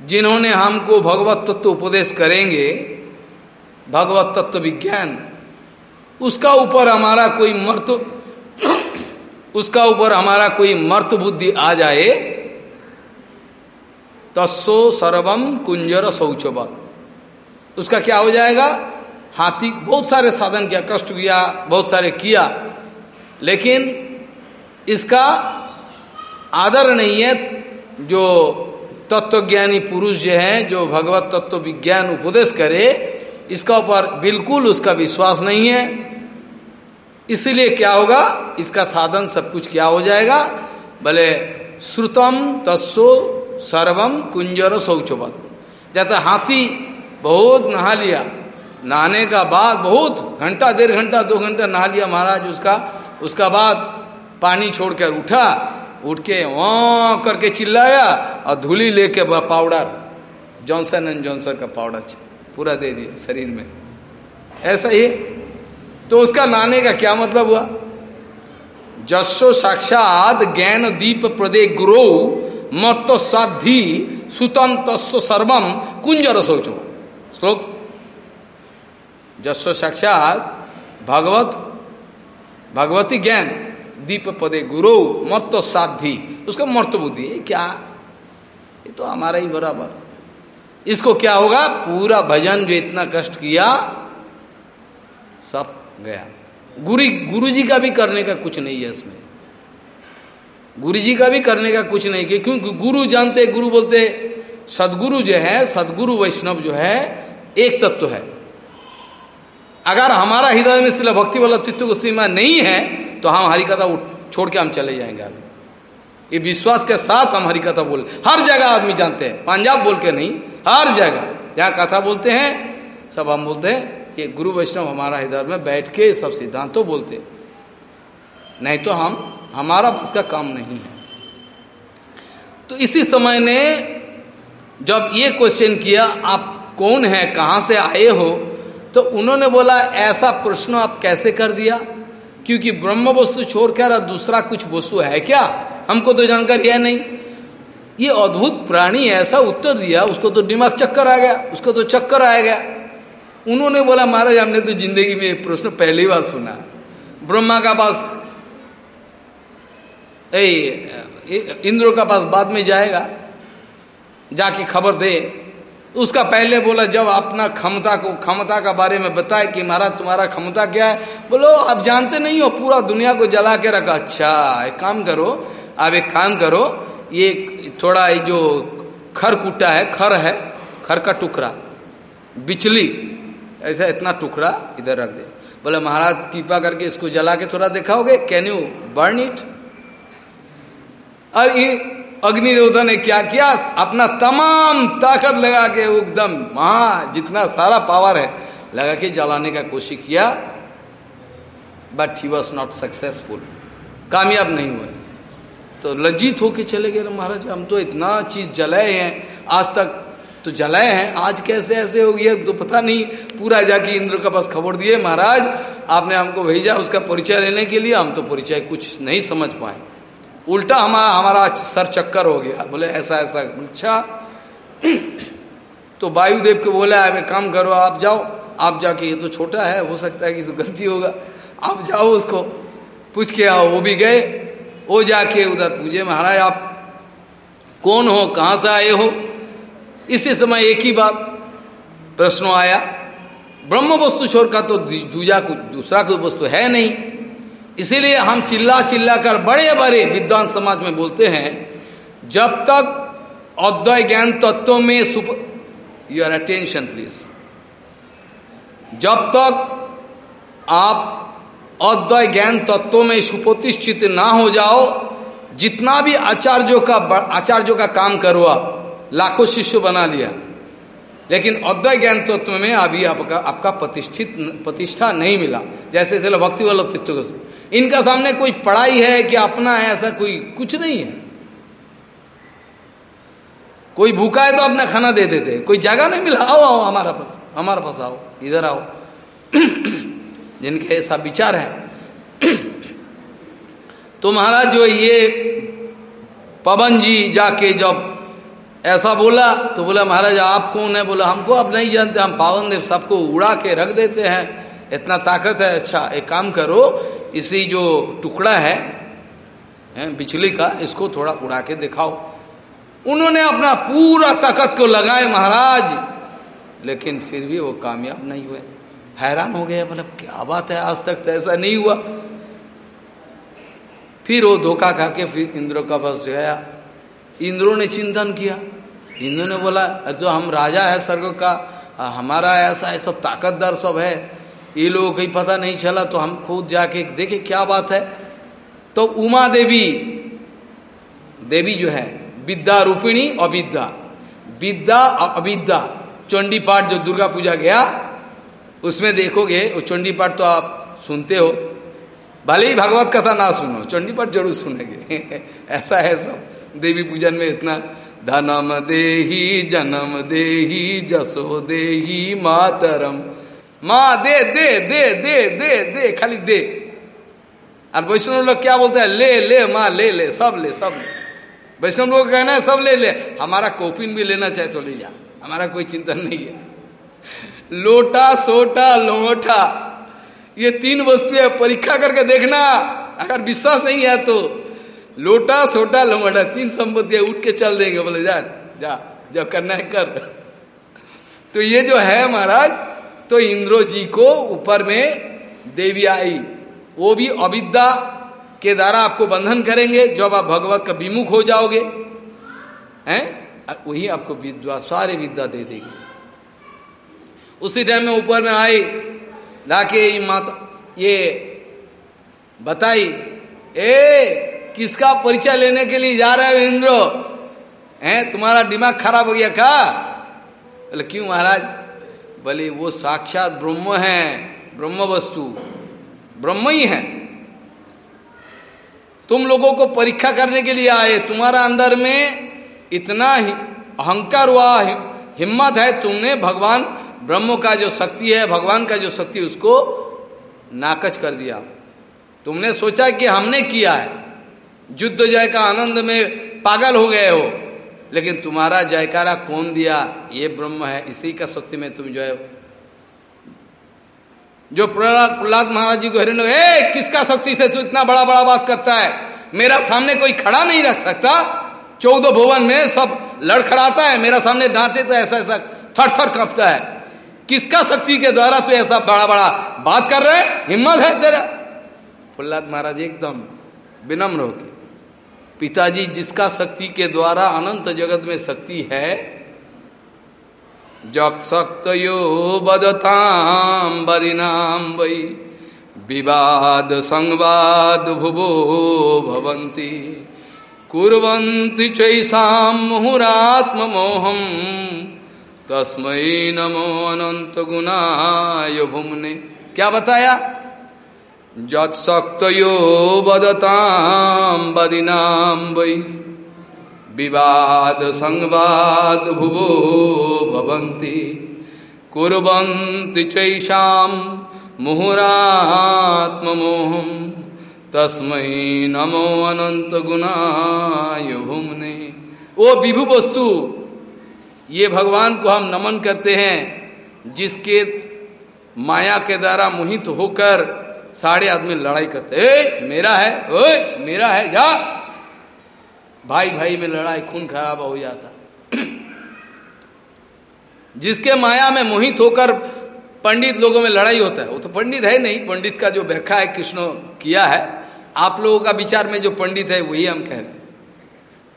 जिन्होंने हमको भगवत तत्व उपदेश करेंगे, भगवत तत्व विज्ञान, उसका ऊपर हमारा कोई मर्त, उसका ऊपर हमारा कोई मर्त बुद्धि आ जाए, तस्सो सर्वम कुंजर शौचवत। उसका क्या हो जाएगा? हाथी बहुत सारे साधन किया, कष्ट किया, बहुत सारे किया, लेकिन इसका आदर नहीं है जो तत्वज्ञानी पुरुष जो है, जो भगवत तत्व विज्ञान उपदेश करे, इसका ऊपर बिल्कुल उसका विश्वास नहीं है। इसलिए क्या होगा? इसका साधन सब कुछ क्या हो जाएगा? भले श्रुतम तस्सो सर्वम कुंजर शौचवत। जैसे हाथी बहुत नहा लिया, नहाने का बाद बहुत घंटा, डेढ़ घंटा, दो घंटा नहा लिया महाराज, उसका उसका बाद पानी छोड़कर उठा उठ के वहाँ करके चिल्लाया और धूली लेके पाउडर, जॉनसन एंड जॉनसन का पाउडर पूरा दे दिया शरीर में। ऐसा ही तो उसका नाने का क्या मतलब हुआ? जस्सो साक्षात ज्ञान दीप प्रदे गुरु मत साधि सुतम तस्व सर्वम कुंजर शौच श्लोक। जस्व साक्षात भगवत, भगवती ज्ञान। दीप पदे गुरु मत साधि उसका मर्त बुद्धि क्या? ये तो हमारा ही बराबर। इसको क्या होगा? पूरा भजन जो इतना कष्ट किया, सब गया। गुरु गुरु जी का भी करने का कुछ नहीं है इसमें। गुरु जी का भी करने का कुछ नहीं, कि क्योंकि गुरु जानते, गुरु बोलते, सदगुरु जो है, सदगुरु वैष्णव जो है, एक तत्व है। अगर हमारा हृदय में सिला भक्ति वाला तित्व सीमा नहीं है तो हम हरिकथा छोड़ के हम चले जाएँगे अभी ये विश्वास के साथ हम हरिकथा बोल, हर जगह आदमी जानते हैं। पंजाब बोल के नहीं, हर जगह। जहाँ कथा बोलते हैं, सब हम बोलते हैं कि गुरु वैष्णव हमारा हृदय में बैठ के सब सिद्धांत तो बोलते नहीं तो हम, हमारा बस का काम नहीं है। तो इसी समय ने जब ये क्वेश्चन किया, आप कौन है, कहाँ से आए हो तो उन्होंने बोला, ऐसा प्रश्न आप कैसे कर दिया? क्योंकि ब्रह्म वस्तु छोड़कर अब दूसरा कुछ वस्तु है क्या? हमको तो जानकारी है नहीं। ये अद्भुत प्राणी ऐसा उत्तर दिया उसको तो दिमाग चक्कर आ गया उसको तो चक्कर आ गया। उन्होंने बोला महाराज हमने तो ज़िंदगी में प्रश्न पहली बार सुना। ब्रह्मा का पास ए, इंद्र का पास बाद में जाएगा जाके खबर दे। उसका पहले बोला, जब अपना क्षमता को, क्षमता का बारे में बताए कि महाराज तुम्हारा क्षमता क्या है? बोलो, आप जानते नहीं हो, पूरा दुनिया को जला के रखा। अच्छा एक काम करो, आप एक काम करो, ये थोड़ा ये जो खर कुटा है, खर है, खर का टुकड़ा, बिचली, ऐसा इतना टुकड़ा इधर रख दे। बोले, महाराज, कृपा करके इसको जला के थोड़ा दिखाओगे? कैन यू बर्न इट और ये अग्नि देवता ने क्या किया? अपना तमाम ताकत लगा के एकदम वहाँ जितना सारा पावर है, लगा के जलाने का कोशिश किया। But he was not successful कामयाब नहीं हुए। तो लज्जित होके चले गए महाराज, हम तो इतना चीज़ जलाए हैं। आज तक तो जलाए हैं। आज कैसे ऐसे हो गया? तो पता नहीं। पूरा जाके इंद्र का पास खबर दिए, महाराज, आपने हमको भेजा, उसका परिचय लेने के लिए। हम तो परिचय कुछ नहीं समझ पाए। उल्टा हमारा हमारा सर चक्कर हो गया। बोले, ऐसा ऐसा। अच्छा। तो वायुदेव को बोला, अब, काम करो, आप जाओ। आप जाके, ये तो छोटा है, हो सकता है कि गलती होगा। आप जाओ उसको। पूछ के आओ, वो भी गए। वो जाके उधर पूछे, महाराज, आप कौन हो? कहाँ से आए हो? इसी समय एक ही बात प्रश्न आया। ब्रह्म वस्तु छोड़ का तो दूजा कुछ दूसरा कोई वस्तु है नहीं। इसीलिए हम चिल्ला चिल्ला कर बड़े बड़े विद्वान समाज में बोलते हैं, जब तक अद्वय ज्ञान तत्व में सुप यूर अटेंशन प्लीज़ जब तक आप अद्वय ज्ञान तत्वों में सुप्रतिष्ठित ना हो जाओ, जितना भी आचार्यों का आचार्यों का काम करो आप, लाखों शिष्य बना लिया। लेकिन अद्वैत ज्ञान तत्व में अभी आपका आपका प्रतिष्ठित, प्रतिष्ठा नहीं मिला। जैसे चलो भक्ति वल्लभ चित्त इनका सामने कोई पढ़ाई है कि अपना है, ऐसा कोई कुछ नहीं है। कोई भूखा है तो अपना खाना दे देते कोई जगह नहीं मिला, आओ आओ, हमारा पास, हमारे पास आओ, इधर आओ। [CLEARS THROAT] जिनके ऐसा विचार है। [CLEARS THROAT] तो महाराज जो ये पवन जी जाके जब ऐसा बोला तो बोला, महाराज, आप कौन है? बोला, हमको आप नहीं जानते, हम पावन देव सबको उड़ा के रख देते हैं। इतना ताकत है अच्छा एक काम करो इसी जो टुकड़ा है, बिजली का इसको थोड़ा उड़ा के दिखाओ। उन्होंने अपना पूरा ताकत को लगाए महाराज लेकिन फिर भी वो कामयाब नहीं हुए। हैरान हो गया मतलब क्या बात है आज तक तो ऐसा नहीं हुआ। फिर वो धोखा खा के फिर इंद्र का बस गया। इंद्रों ने चिंतन किया। इंद्र ने बोला जो हम राजा है स्वर्ग का हमारा ऐसा है सब ताकतदार सब है ये लोगों को पता नहीं चला तो हम खुद जाके देखे क्या बात है। तो उमा देवी देवी जो है, विद्या रूपिणी अविद्या। विद्या अविद्या चंडी पाठ जो दुर्गा पूजा गया, उसमें देखोगे, वो चंडी पाठ तो आप सुनते हो। भले ही भगवत कथा ना सुनो चंडी पाठ ज़रूर सुनेंगे। [LAUGHS] ऐसा है सब। देवी पूजन में इतना, धनम देही, जन्म देही, जसो देही, मातरम। माँ दे दे दे दे दे दे खाली दे और वैष्णव लोग क्या बोलते हैं ले ले माँ ले ले सब ले सब ले वैष्णव लोग कहना है सब ले ले हमारा कॉपिन भी लेना चाहे तो ले जा हमारा कोई चिंतन नहीं है लोटा सोटा लोटा ये तीन वस्तुएँ परीक्षा करके देखना अगर विश्वास नहीं है तो लोटा सोटा लमटा तीन संपत्तियाँ उठ के चल देंगे बोले जा जा जब करना है कर तो ये जो है महाराज तो इंद्रो जी को ऊपर में देवी आई। वो भी अविद्या के द्वारा आपको बंधन करेंगे। जब आप भगवत का विमुख हो जाओगे, हैं? वही आपको विद्या सारे विद्या दे देगी। उसी टाइम में ऊपर में आई, लाके माता ये बताई, ए, किसका परिचय लेने के लिए जा रहे हो इंद्र? हैं, तुम्हारा दिमाग खराब हो गया क्या बोले, क्यों महाराज? बोले वो साक्षात ब्रह्म है, ब्रह्म वस्तु, ब्रह्म ही है। तुम लोगों को परीक्षा करने के लिए आए, तुम्हारा अंदर में इतना ही अहंकार हुआ हिम्मत है, तुमने भगवान, ब्रह्म का जो शक्ति है, भगवान का जो शक्ति, उसको नाकच कर दिया। तुमने सोचा कि हमने किया है। युद्ध जय का आनंद में पागल हो गए हो। लेकिन तुम्हारा जयकारा कौन दिया? ये ब्रह्म है, इसी का सत्य में तुम जो है। जो प्रहलाद प्रहलाद महाराज जी को हरिण ए, किसका शक्ति से तू इतना बड़ा बड़ा बात करता है? मेरा सामने कोई खड़ा नहीं रख सकता। चौदह भुवन में सब लड़खड़ाता है, मेरा सामने ढांचे तो ऐसा ऐसा थर थर कांपता है। किसका शक्ति के द्वारा तू ऐसा बड़ा बड़ा बात कर रहे हिम्मत है तेरा। प्रहलाद महाराज एकदम विनम्र होके पिताजी, जिसका शक्ति के द्वारा अनंत जगत में शक्ति है जग शक्त यो बदताम बदिनाम वही विवाद संवाद भुवो भवंती कुरंती चैसाम मुहुरात्म मोहम तस्मय नमो अनंत गुणाय भुमने। क्या बताया? जत्सक्तो बदताम बदिनाम वै। विवाद संवाद भुवो भवंती कुरंती चैशाम मुहुरात्मोहम तस्मय नमो अनंत गुणाय भुमने। ओ विभु वस्तु ये भगवान को हम नमन करते हैं, जिसके माया के द्वारा मोहित होकर सारे आदमी लड़ाई करते, ए, मेरा है, ओए, मेरा है, जा। भाई भाई में लड़ाई खून खराब हो जाता। [CLEARS THROAT] जिसके माया में मोहित होकर पंडित लोगों में लड़ाई होता है, वो तो पंडित है नहीं, पंडित का जो व्याख्या है कृष्ण किया है, आप लोगों का विचार में जो पंडित है, वही हम कह रहे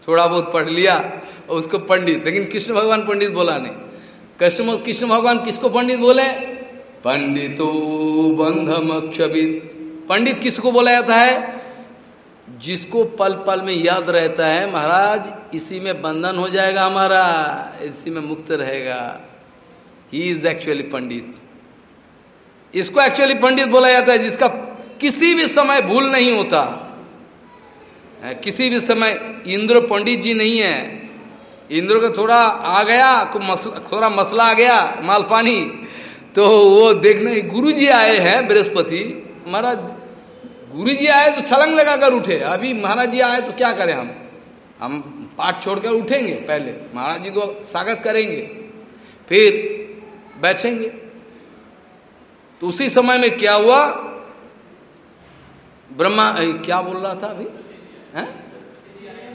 थोड़ा बहुत पढ़ लिया और उसको पंडित, लेकिन कृष्ण भगवान पंडित बोला नहीं। कृष्ण कृष्ण भगवान किसको पंडित बोले? पंडितो बंधमक्षविद पंडित किसको बोला जाता है? जिसको पल पल में याद रहता है, महाराज, इसी में बंधन हो जाएगा हमारा, इसी में मुक्त रहेगा। He is actually pandit. इसको एक्चुअली पंडित बोला जाता है, जिसका किसी भी समय भूल नहीं होता। किसी भी समय इंद्र पंडित जी नहीं है। इंद्र को थोड़ा आ गया को मसला, थोड़ा मसला आ गया, माल पानी। तो वो देखने गुरु जी आए हैं बृहस्पति। महाराज गुरु जी आए तो छलंग लगाकर उठे। अभी महाराज जी आए तो क्या करें हम? हम पाठ छोड़कर उठेंगे पहले। महाराज जी को स्वागत करेंगे, फिर बैठेंगे। तो उसी समय में क्या हुआ? ब्रह्मा क्या बोल रहा था अभी?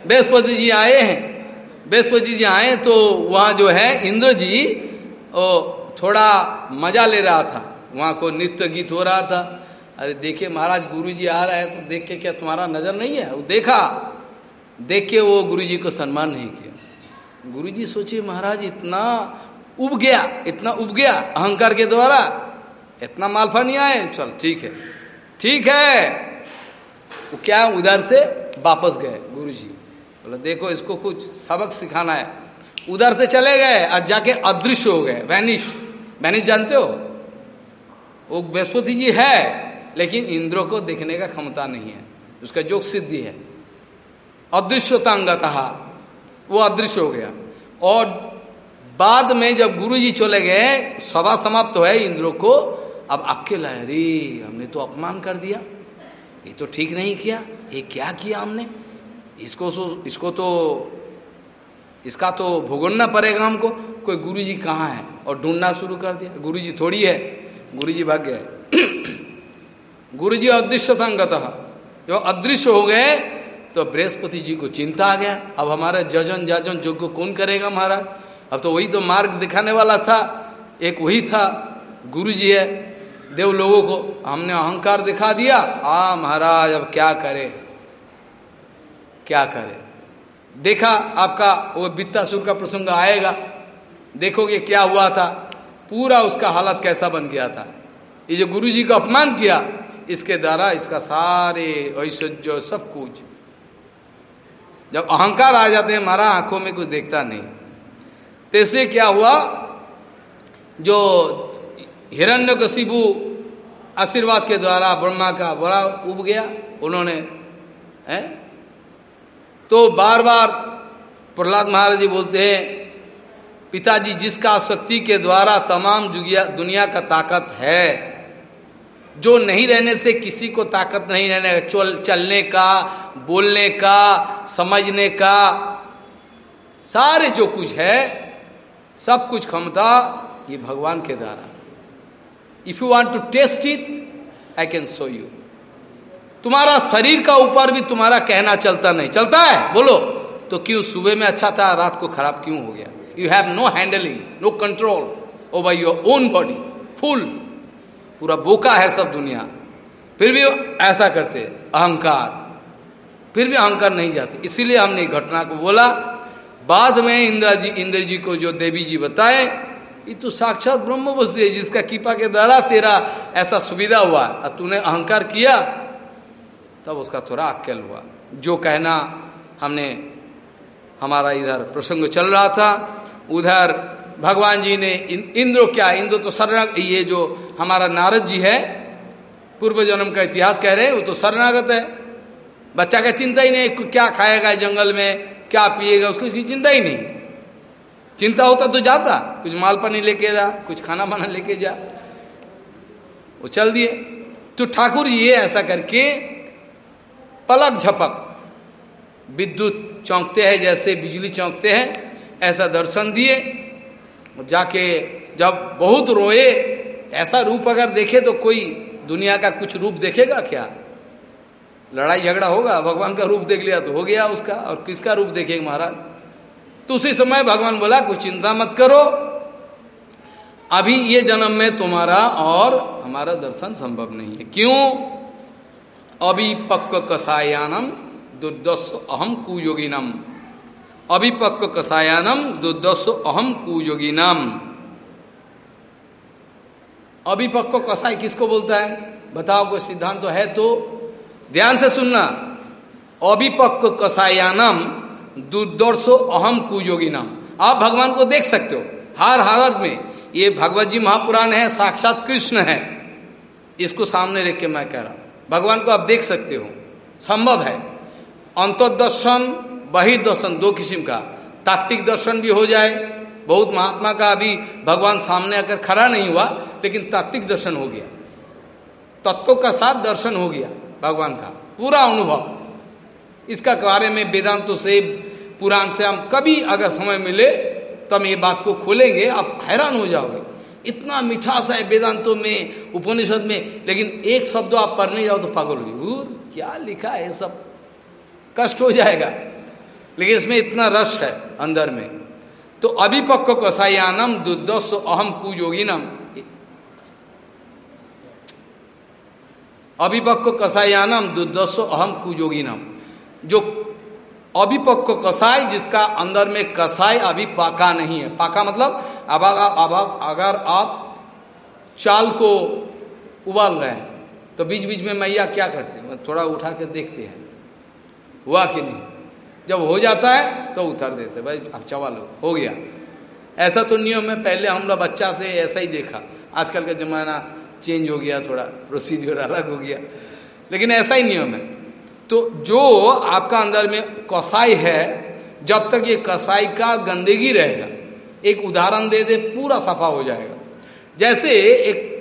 बृहस्पति जी आए हैं। बृहस्पति जी आए तो वहाँ जो है इंद्र जी, ओ थोड़ा मज़ा ले रहा था। वहाँ को नृत्य गीत हो रहा था। अरे देखिए महाराज गुरु जी आ रहा है तो देख के क्या तुम्हारा नज़र नहीं है? वो देखा। देख के वो गुरु जी को सम्मान नहीं किया। गुरु जी सोचे महाराज, इतना उब गया, इतना उब गया अहंकार के द्वारा। इतना मालफा नहीं आए। चल, ठीक है। ठीक है। वो क्या उधर से वापस गए गुरु जी बोला, देखो इसको कुछ सबक सिखाना है। उधर से चले गए और जाके अदृश्य हो गए, वैनिश। वैनिश जानते हो? वो बृहस्पति जी है, लेकिन इंद्र को देखने का क्षमता नहीं है। उसका जोग सिद्धि है। अदृश्यतांगतः, वो अदृश्य हो गया। और बाद में जब गुरु जी चले गए, सभा समाप्त है इंद्र को, अब अकेला अरे, हमने तो अपमान कर दिया। ये तो ठीक नहीं किया। ये क्या किया हमने? इसको सो, इसको तो इसका तो भुगतना पड़ेगा हमको। कोई गुरुजी कहाँ है? और ढूंढना शुरू कर दिया। गुरुजी थोड़ी है गुरु गुरुजी भाग गए [CLEARS THROAT] गुरुजी अदृश्य संगत। जो अदृश्य हो गए तो बृहस्पति जी को चिंता आ गया। अब हमारा जजन जाजन जो कौन करेगा महाराज? अब तो वही तो मार्ग दिखाने वाला था, एक वही था। गुरु जी है, देव लोगों को, हमने अहंकार दिखा दिया। आ महाराज, अब क्या करे? क्या करे? देखा, आपका वो वित्तासुर का प्रसंग आएगा। देखोगे क्या हुआ था? पूरा उसका हालत कैसा बन गया था? ये जो गुरु जी का अपमान किया, इसके द्वारा इसका सारे ऐश्वर्य, सब कुछ। जब अहंकार आ जाते हैं, हमारा आँखों में कुछ देखता नहीं। तो इसलिए क्या हुआ? जो हिरण्य कशिबु आशीर्वाद के द्वारा ब्रह्मा का बड़ा उब गया, उन्होंने, है? तो बार बार प्रहलाद महाराज जी बोलते हैं पिताजी, जिसका शक्ति के द्वारा तमाम दुनिया का ताकत है, जो नहीं रहने से किसी को ताकत नहीं रहने, चल, चलने का, बोलने का, समझने का, सारे जो कुछ है, सब कुछ क्षमता ये भगवान के द्वारा। If you want to test it I can show you तुम्हारा शरीर का ऊपर भी तुम्हारा कहना चलता नहीं। चलता है? बोलो। तो क्यों? सुबह में अच्छा था, रात को खराब क्यों हो गया? You have no handling no control over your own body full पूरा बोका है सब दुनिया। फिर भी ऐसा करते, अहंकार। फिर भी अहंकार नहीं जाते। इसीलिए हमने घटना को बोला। बाद में इंद्रा जी इंद्र जी को जो देवी जी बताए, ये तो साक्षात ब्रह्म वस्तु है, जिसका कृपा के द्वारा तेरा ऐसा सुविधा हुआ। और तूने अहंकार किया। तब उसका थोड़ा अक्ल हुआ। जो कहना हमने, हमारा इधर प्रसंग चल रहा था उधर भगवान जी ने इंद्र क्या, इंद्र तो शरण ये जो हमारा नारद जी है पूर्व जन्म का इतिहास कह रहे हैं, वो तो शरणागत है। बच्चा का चिंता ही नहीं, क्या खाएगा जंगल में, क्या पिएगा, उसको इसकी चिंता ही नहीं। चिंता होता तो जाता, कुछ माल पानी लेके जा, कुछ खाना वाना लेके जा। वो चल दिए। तो ठाकुर जी ऐसा करके पलक झपक, विद्युत चौंकते हैं जैसे बिजली चौंकते हैं ऐसा दर्शन दिए, जाके जब बहुत रोए, ऐसा रूप अगर देखे तो कोई दुनिया का कुछ रूप देखेगा क्या? लड़ाई झगड़ा होगा, भगवान का रूप देख लिया तो हो गया उसका, और किसका रूप देखेगा महाराज? तो उसी समय भगवान बोला कुछ चिंता मत करो, अभी ये जन्म में तुम्हारा और हमारा दर्शन संभव नहीं है। क्यों? अभी पक्क कसायानम दुर्दस अहम कुयोगिनम। अभिपक्व कसायानम दुर्दस अहम कुयोगिनम अभिपक्व कसाई किसको बोलता है? बताओ, कोई सिद्धांत तो है तो। ध्यान से सुनना। अभिपक्व कसायानम दुर्दर्शो अहम कुयोगिनम आप भगवान को देख सकते हो, हर हालत में। ये भगवत जी महापुराण है, साक्षात कृष्ण है। इसको सामने रख के मैं कह रहा हूँ। भगवान को आप देख सकते हो, संभव है। अंतर्दर्शन बहिर्दर्शन दो किस्म का। तात्विक दर्शन भी हो जाए, बहुत महात्मा का अभी भगवान सामने आकर खड़ा नहीं हुआ, लेकिन तात्विक दर्शन हो गया। तत्वों का साथ दर्शन हो गया भगवान का, पूरा अनुभव। इसका बारे में वेदांतों से, पुराण से हम कभी अगर समय मिले तब ये बात को खोलेंगे, आप हैरान हो जाओगे। इतना मिठास है वेदांतों में, उपनिषद में, लेकिन एक शब्द आप पढ़ने जाओ तो पागल हो क्या लिखा है सब? कष्ट हो जाएगा। लेकिन इसमें इतना रस है अंदर में। तो अभिपक्व कसायानम दुर्दस अहम कुयोगिनम अभिपक्व कसायानम दुर्दस अहम कुयोगिनम जो अभिपक्व कसाय जिसका अंदर में कसाय अभी पाका नहीं है। पाका मतलब अब अगर आप चाल को उबाल रहे हैं तो बीच बीच में मैया क्या करते हैं? थोड़ा उठा के देखते हैं। हुआ कि नहीं? जब हो जाता है तो उतर देते। भाई, अब चवा लो। हो गया। ऐसा तो नियम है पहले हम लोग बच्चा से ऐसा ही देखा। आजकल का जमाना चेंज हो गया, थोड़ा प्रोसीड्योर अलग हो गया। लेकिन ऐसा ही नियम है तो जो आपका अंदर में कसाई है, जब तक ये कसाई का गंदगी रहेगा, एक उदाहरण दे दे, पूरा सफ़ा हो जाएगा। जैसे एक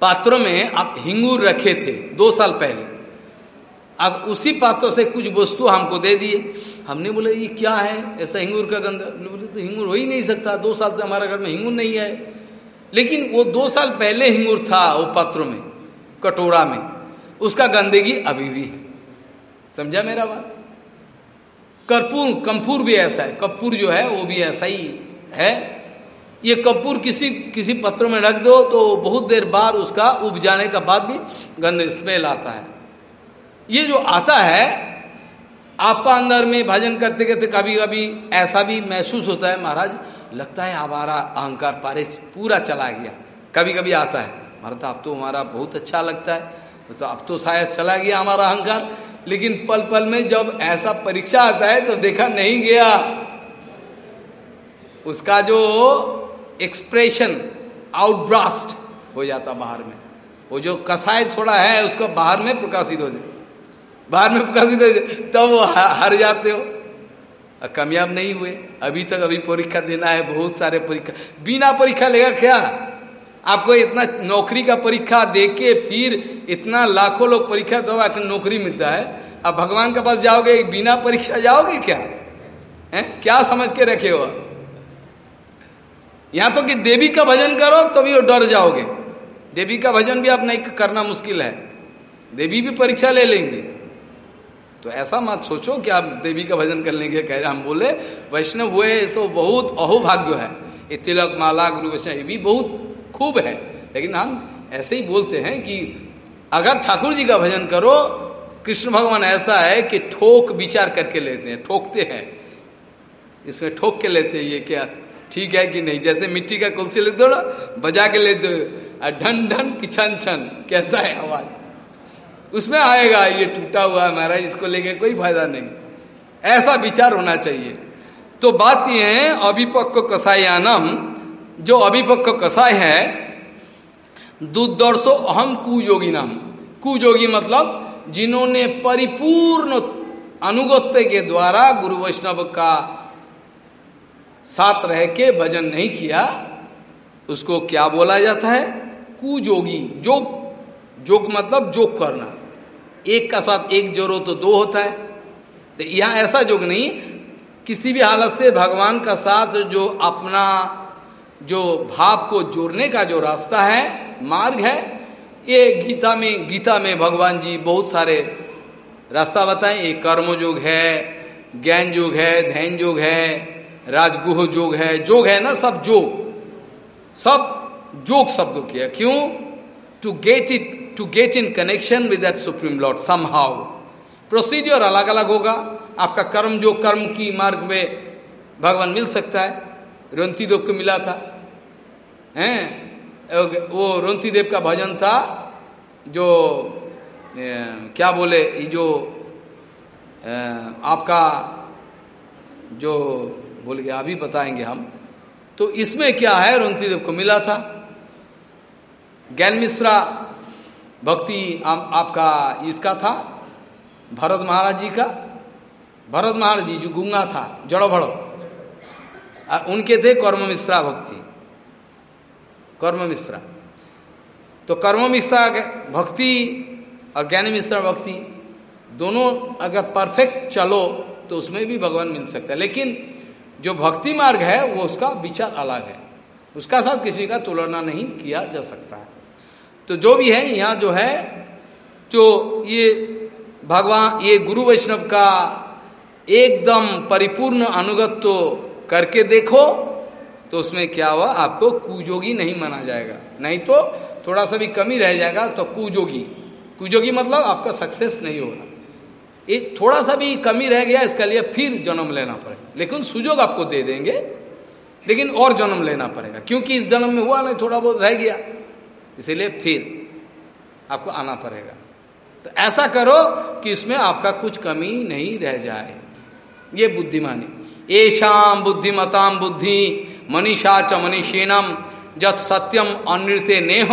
पात्रों में आप हिंगूर रखे थे, दो साल पहले। आज उसी पात्र से कुछ वस्तु हमको दे दिए। हमने बोले, ये क्या है? ऐसा हिंगूर का गंध। बोले तो हिंगूर हो ही नहीं सकता। दो साल से हमारे घर में हिंगूर नहीं है। लेकिन वो दो साल पहले हिंगूर था वो पात्रों में, कटोरा में। उसका गंदगी अभी भी है। समझा मेरा बात? कर्पूर कंपूर भी ऐसा है। कपूर जो है, वो भी ऐसा ही है। ये कपूर किसी किसी पत्र में रख दो तो बहुत देर बाद उसका उब जाने का बाद भी गंद स्मेल आता है। ये जो आता है, आपका अंदर में भजन करते करते कभी कभी ऐसा भी महसूस होता है, महाराज, लगता है हमारा अहंकार पारे पूरा चला गया। कभी कभी आता है। महाराज, अब तो हमारा बहुत अच्छा लगता है। तो अब तो शायद चला गया हमारा अहंकार। लेकिन पल पल में जब ऐसा परीक्षा आता है तो देखा नहीं गया। उसका जो एक्सप्रेशन आउटब्रास्ट हो जाता बाहर में। वो जो कसाय थोड़ा है, उसको बाहर में प्रकाशित हो जाए। बाहर में प्रकाशित तब तो वो हार जाते हो। कामयाब नहीं हुए। अभी तक अभी परीक्षा देना है, बहुत सारे परीक्षा। बिना परीक्षा लेगा क्या? आपको इतना नौकरी का परीक्षा दे के फिर इतना लाखों लोग परीक्षा दो आखिर नौकरी मिलता है। अब भगवान के पास जाओगे, बिना परीक्षा जाओगे क्या? है? क्या समझ के रखे हो? यहाँ तो कि देवी का भजन करो तो भी वो डर जाओगे। देवी का भजन भी आप नहीं करना मुश्किल है। देवी भी परीक्षा ले लेंगे। तो ऐसा मत सोचो कि आप देवी का भजन करने के कह रहे हम बोले, वैष्णव हुए तो बहुत अहोभाग्य है। ये तिलक, माला, गुरु वैष्णव ये भी बहुत खूब है। लेकिन हम ऐसे ही बोलते हैं कि अगर ठाकुर जी का भजन करो, कृष्ण भगवान ऐसा है कि ठोक विचार करके लेते हैं, ठोकते हैं। इसमें ठोक के लेते हैं, ये क्या ठीक है कि नहीं? जैसे मिट्टी का कुलसी हो ना, बजा के लेते हो ढन ढन की छन छन, कैसा है आवाज़? उसमें आएगा, ये टूटा हुआ है महाराज, इसको लेके कोई फ़ायदा नहीं। ऐसा विचार होना चाहिए। तो बात यह है अभिपक्व कसायानम, जो अभिपक्व कसाय है, दुर्दर्शो अहम कुयोगी नाम कुयोगी मतलब जिन्होंने परिपूर्ण अनुगत्य के द्वारा गुरु वैष्णव का साथ रह के भजन नहीं किया, उसको क्या बोला जाता है? कुजोगी, जोग जोग मतलब जोग करना। एक का साथ एक जोड़ो तो दो होता है। तो यहाँ ऐसा जोग नहीं, किसी भी हालत से भगवान का साथ जो अपना, जो भाव को जोड़ने का जो रास्ता है, मार्ग है, ये गीता में गीता में भगवान जी बहुत सारे रास्ता बताएँ। एक कर्म जोग है, ज्ञान योग है ध्यान योग है, राजगुह जोग है जोग है ना सब जोग। सब जोग शब्दों किया क्यों? To get it to get in connection with that supreme lord somehow procedure अलग अलग होगा। आपका कर्म जो कर्म की मार्ग में भगवान मिल सकता है। रोंती देव को मिला था। हैं? वो रोंती देव का भजन था जो ए, क्या बोले ये जो ए, आपका जो बोल गया अभी बताएँगे हम। तो इसमें क्या है? रोंती देव को मिला था। ज्ञान मिश्रा भक्ति आपका इसका था, भरत महाराज जी का। भरत महाराज जी, जो गुंगा था जड़ो भड़ो उनके थे कर्म मिश्रा भक्ति। कर्म मिश्रा तो कर्म मिश्रा भक्ति और ज्ञान मिश्रा भक्ति दोनों अगर परफेक्ट चलो तो उसमें भी भगवान मिल सकता है। लेकिन जो भक्ति मार्ग है, वो उसका विचार अलग है। उसका साथ किसी का तुलना नहीं किया जा सकता। है तो जो भी है, यहाँ जो है, जो ये भगवान, ये गुरु वैष्णव का एकदम परिपूर्ण अनुगत्य तो करके देखो तो उसमें क्या हुआ? आपको कुजोगी नहीं माना जाएगा। नहीं तो थोड़ा सा भी कमी रह जाएगा तो कुजोगी। कुजोगी मतलब आपका सक्सेस नहीं होगा। एक थोड़ा सा भी कमी रह गया, इसके लिए फिर जन्म लेना पड़ेगा। लेकिन सुजोग आपको दे देंगे, लेकिन और जन्म लेना पड़ेगा, क्योंकि इस जन्म में हुआ नहीं, थोड़ा बहुत रह गया। इसीलिए फिर आपको आना पड़ेगा। तो ऐसा करो कि इसमें आपका कुछ कमी नहीं रह जाए। ये बुद्धिमानी। ऐशाम बुद्धिमताम बुद्धि मनीषा च मनीषीनम जत सत्यम अनृत्य नेह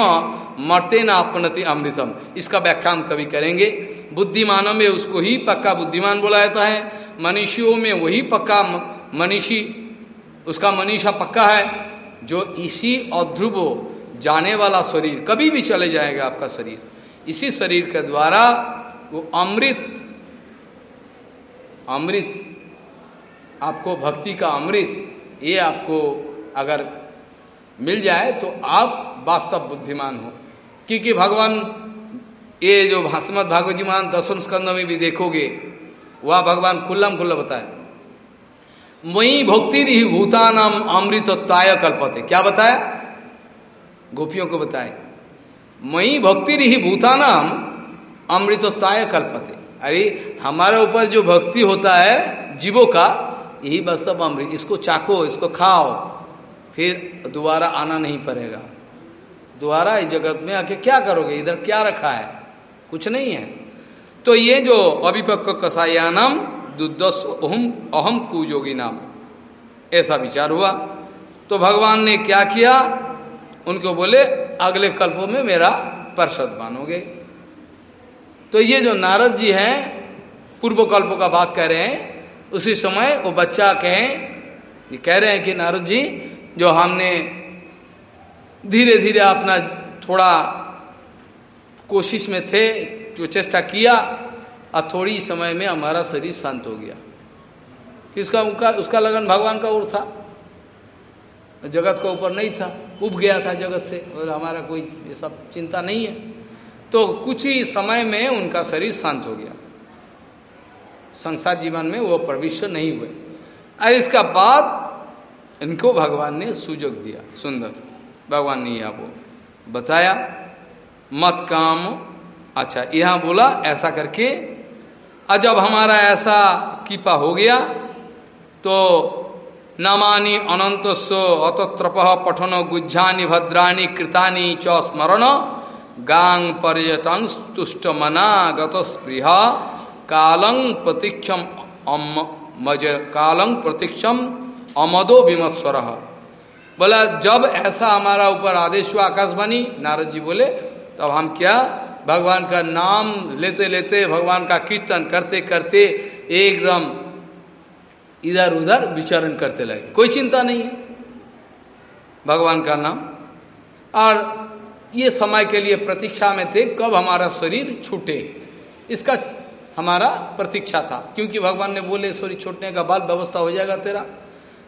मरते न अपनति अमृतम। इसका व्याख्यान कभी करेंगे। बुद्धिमानों में उसको ही पक्का बुद्धिमान बोला जाता है। मनीषियों में वही पक्का मनीषी, उसका मनीषा पक्का है जो इसी अध्रुव जाने वाला शरीर कभी भी चले जाएगा आपका शरीर। इसी शरीर के द्वारा वो अमृत अमृत, आपको भक्ति का अमृत, ये आपको अगर मिल जाए तो आप वास्तव बुद्धिमान हो। क्योंकि भगवान, ये जो भाषमत भागवतीमान दसम स्कंद में भी देखोगे, वह भगवान खुल्लम खुल्ला बताए। वही भक्ति रही भूतानाम अमृतत्वाय कल्पते। क्या बताया? गोपियों को बताए मई भक्ति रही भूतानाम अमृतोत्ताय कल्पते। अरे, हमारे ऊपर जो भक्ति होता है जीवों का, यही वास्तव अमृत, इसको चाको, इसको खाओ, फिर दोबारा आना नहीं पड़ेगा। दोबारा इस जगत में आके क्या करोगे? इधर क्या रखा है? कुछ नहीं है। तो ये जो अभिपक्व कसायानम दुदस अहम अहम कुजोगी नाम, ऐसा विचार हुआ। तो भगवान ने क्या किया? उनको बोले, अगले कल्पों में मेरा पार्षद मानोगे। तो ये जो नारद जी हैं, पूर्व कल्पों का बात कर रहे हैं, उसी समय वो बच्चा कहें, ये कह रहे हैं कि नारद जी, जो हमने धीरे धीरे अपना थोड़ा कोशिश में थे, जो चेष्टा किया और थोड़ी समय में हमारा शरीर शांत हो गया। किसका उनका, उसका लगन भगवान का ओर था। जगत का ऊपर नहीं था। उब गया था जगत से और हमारा कोई ये सब चिंता नहीं है। तो कुछ ही समय में उनका शरीर शांत हो गया। संसार जीवन में वो प्रविष्ट नहीं हुए। और इसका बाद इनको भगवान ने सुजोग दिया, सुंदर। भगवान ने यह बताया, मत काम। अच्छा यहाँ बोला, ऐसा करके, और हमारा ऐसा कीपा हो गया तो नामानि अनंतस्व अतत्रप पठन गुज्जानि भद्राणी, कृतानि च स्मरण। गांग पर्यटन तुष्ट मना गतस्पृह। कालं प्रतीक्षम मज कालंग प्रतीक्षम अमदो विमत्स्वर। बोला, जब ऐसा हमारा ऊपर आदेश हुआ, आकाशवाणी नारद जी बोले, तब हम क्या? भगवान का नाम लेते लेते भगवान का कीर्तन करते करते एकदम इधर उधर विचरण करते लगे। कोई चिंता नहीं है। भगवान का नाम। और ये समय के लिए प्रतीक्षा में थे, कब हमारा शरीर छूटे। इसका हमारा प्रतीक्षा था। क्योंकि भगवान ने बोले, शरीर छूटने का बाद व्यवस्था हो जाएगा तेरा।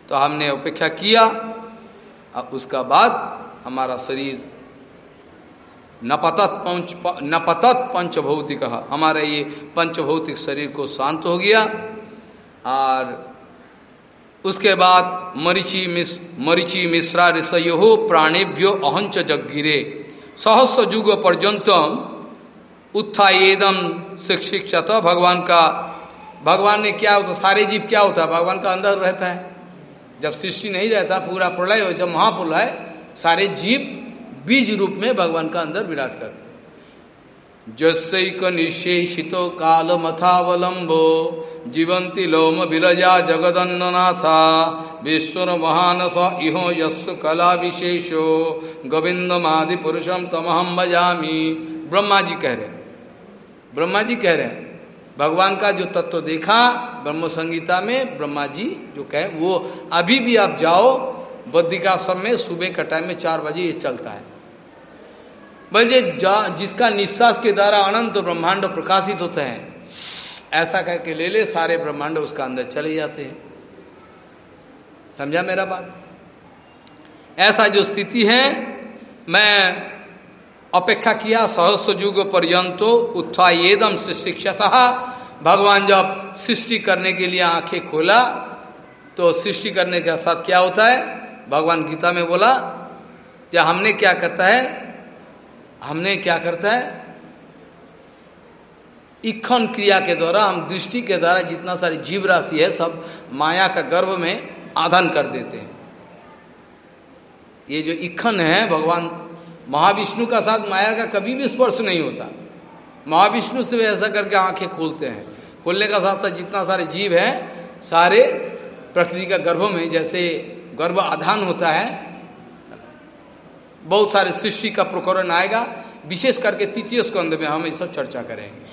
तो हमने अपेक्षा किया। अब उसका बाद हमारा शरीर नपतत पंच नपतत पंचभौतिक हमारा ये पंचभौतिक शरीर को शांत हो गया। और उसके बाद मरीचि मिस, मरीचि मिश्रा ऋषयो प्राणेभ्यो अहंच जगिरे सहस्र युग पर्यंतम उत्थाएदम शिक्षित भगवान का, भगवान ने क्या होता, सारे जीव क्या होता है भगवान का अंदर रहता है। जब सृष्टि नहीं रहता, पूरा प्रलय हो, जब महाप्रलय सारे जीव बीज रूप में भगवान का अंदर विराज करते जस्क निशेषित काल मथावलंबो जीवंती लोम विरजा जगदन्ननाथा विश्वर महानस इहो यस्व कला विशेषो गोविंदमादि पुरुषम तमहम बजामी ब्रह्मा जी कह रहे ब्रह्मा जी कह रहे हैं, भगवान का जो तत्व देखा ब्रह्म संगीता में ब्रह्मा जी जो कहे, वो अभी भी आप जाओ बद्रिकाश्रम में सुबह का टाइम में चार बजे ये चलता है। बल्कि जिसका निश्वास के द्वारा अनंत ब्रह्मांड प्रकाशित होते हैं। ऐसा करके ले ले, सारे ब्रह्मांड उसका अंदर चले जाते हैं। समझा मेरा बात? ऐसा जो स्थिति है, मैं अपेक्षा किया, सहस्र युग पर्यंतो उत्थाएदम से शिक्षा था भगवान जब सृष्टि करने के लिए आँखें खोला तो सृष्टि करने के साथ क्या होता है? भगवान गीता में बोला या हमने क्या करता है? हमने क्या करता है? इखन क्रिया के द्वारा, हम दृष्टि के द्वारा जितना सारी जीव राशि है, सब माया का गर्भ में आधन कर देते हैं। ये जो इखन है, भगवान महाविष्णु का साथ माया का कभी भी स्पर्श नहीं होता। महाविष्णु से ऐसा करके आँखें खोलते हैं। खोलने का साथ साथ जितना सारे जीव है, सारे प्रकृति का गर्भ में, जैसे गर्भ आधान होता है बहुत सारे सृष्टि का प्रकरण आएगा। विशेष करके तृतीय स्कंद में हम ये सब चर्चा करेंगे।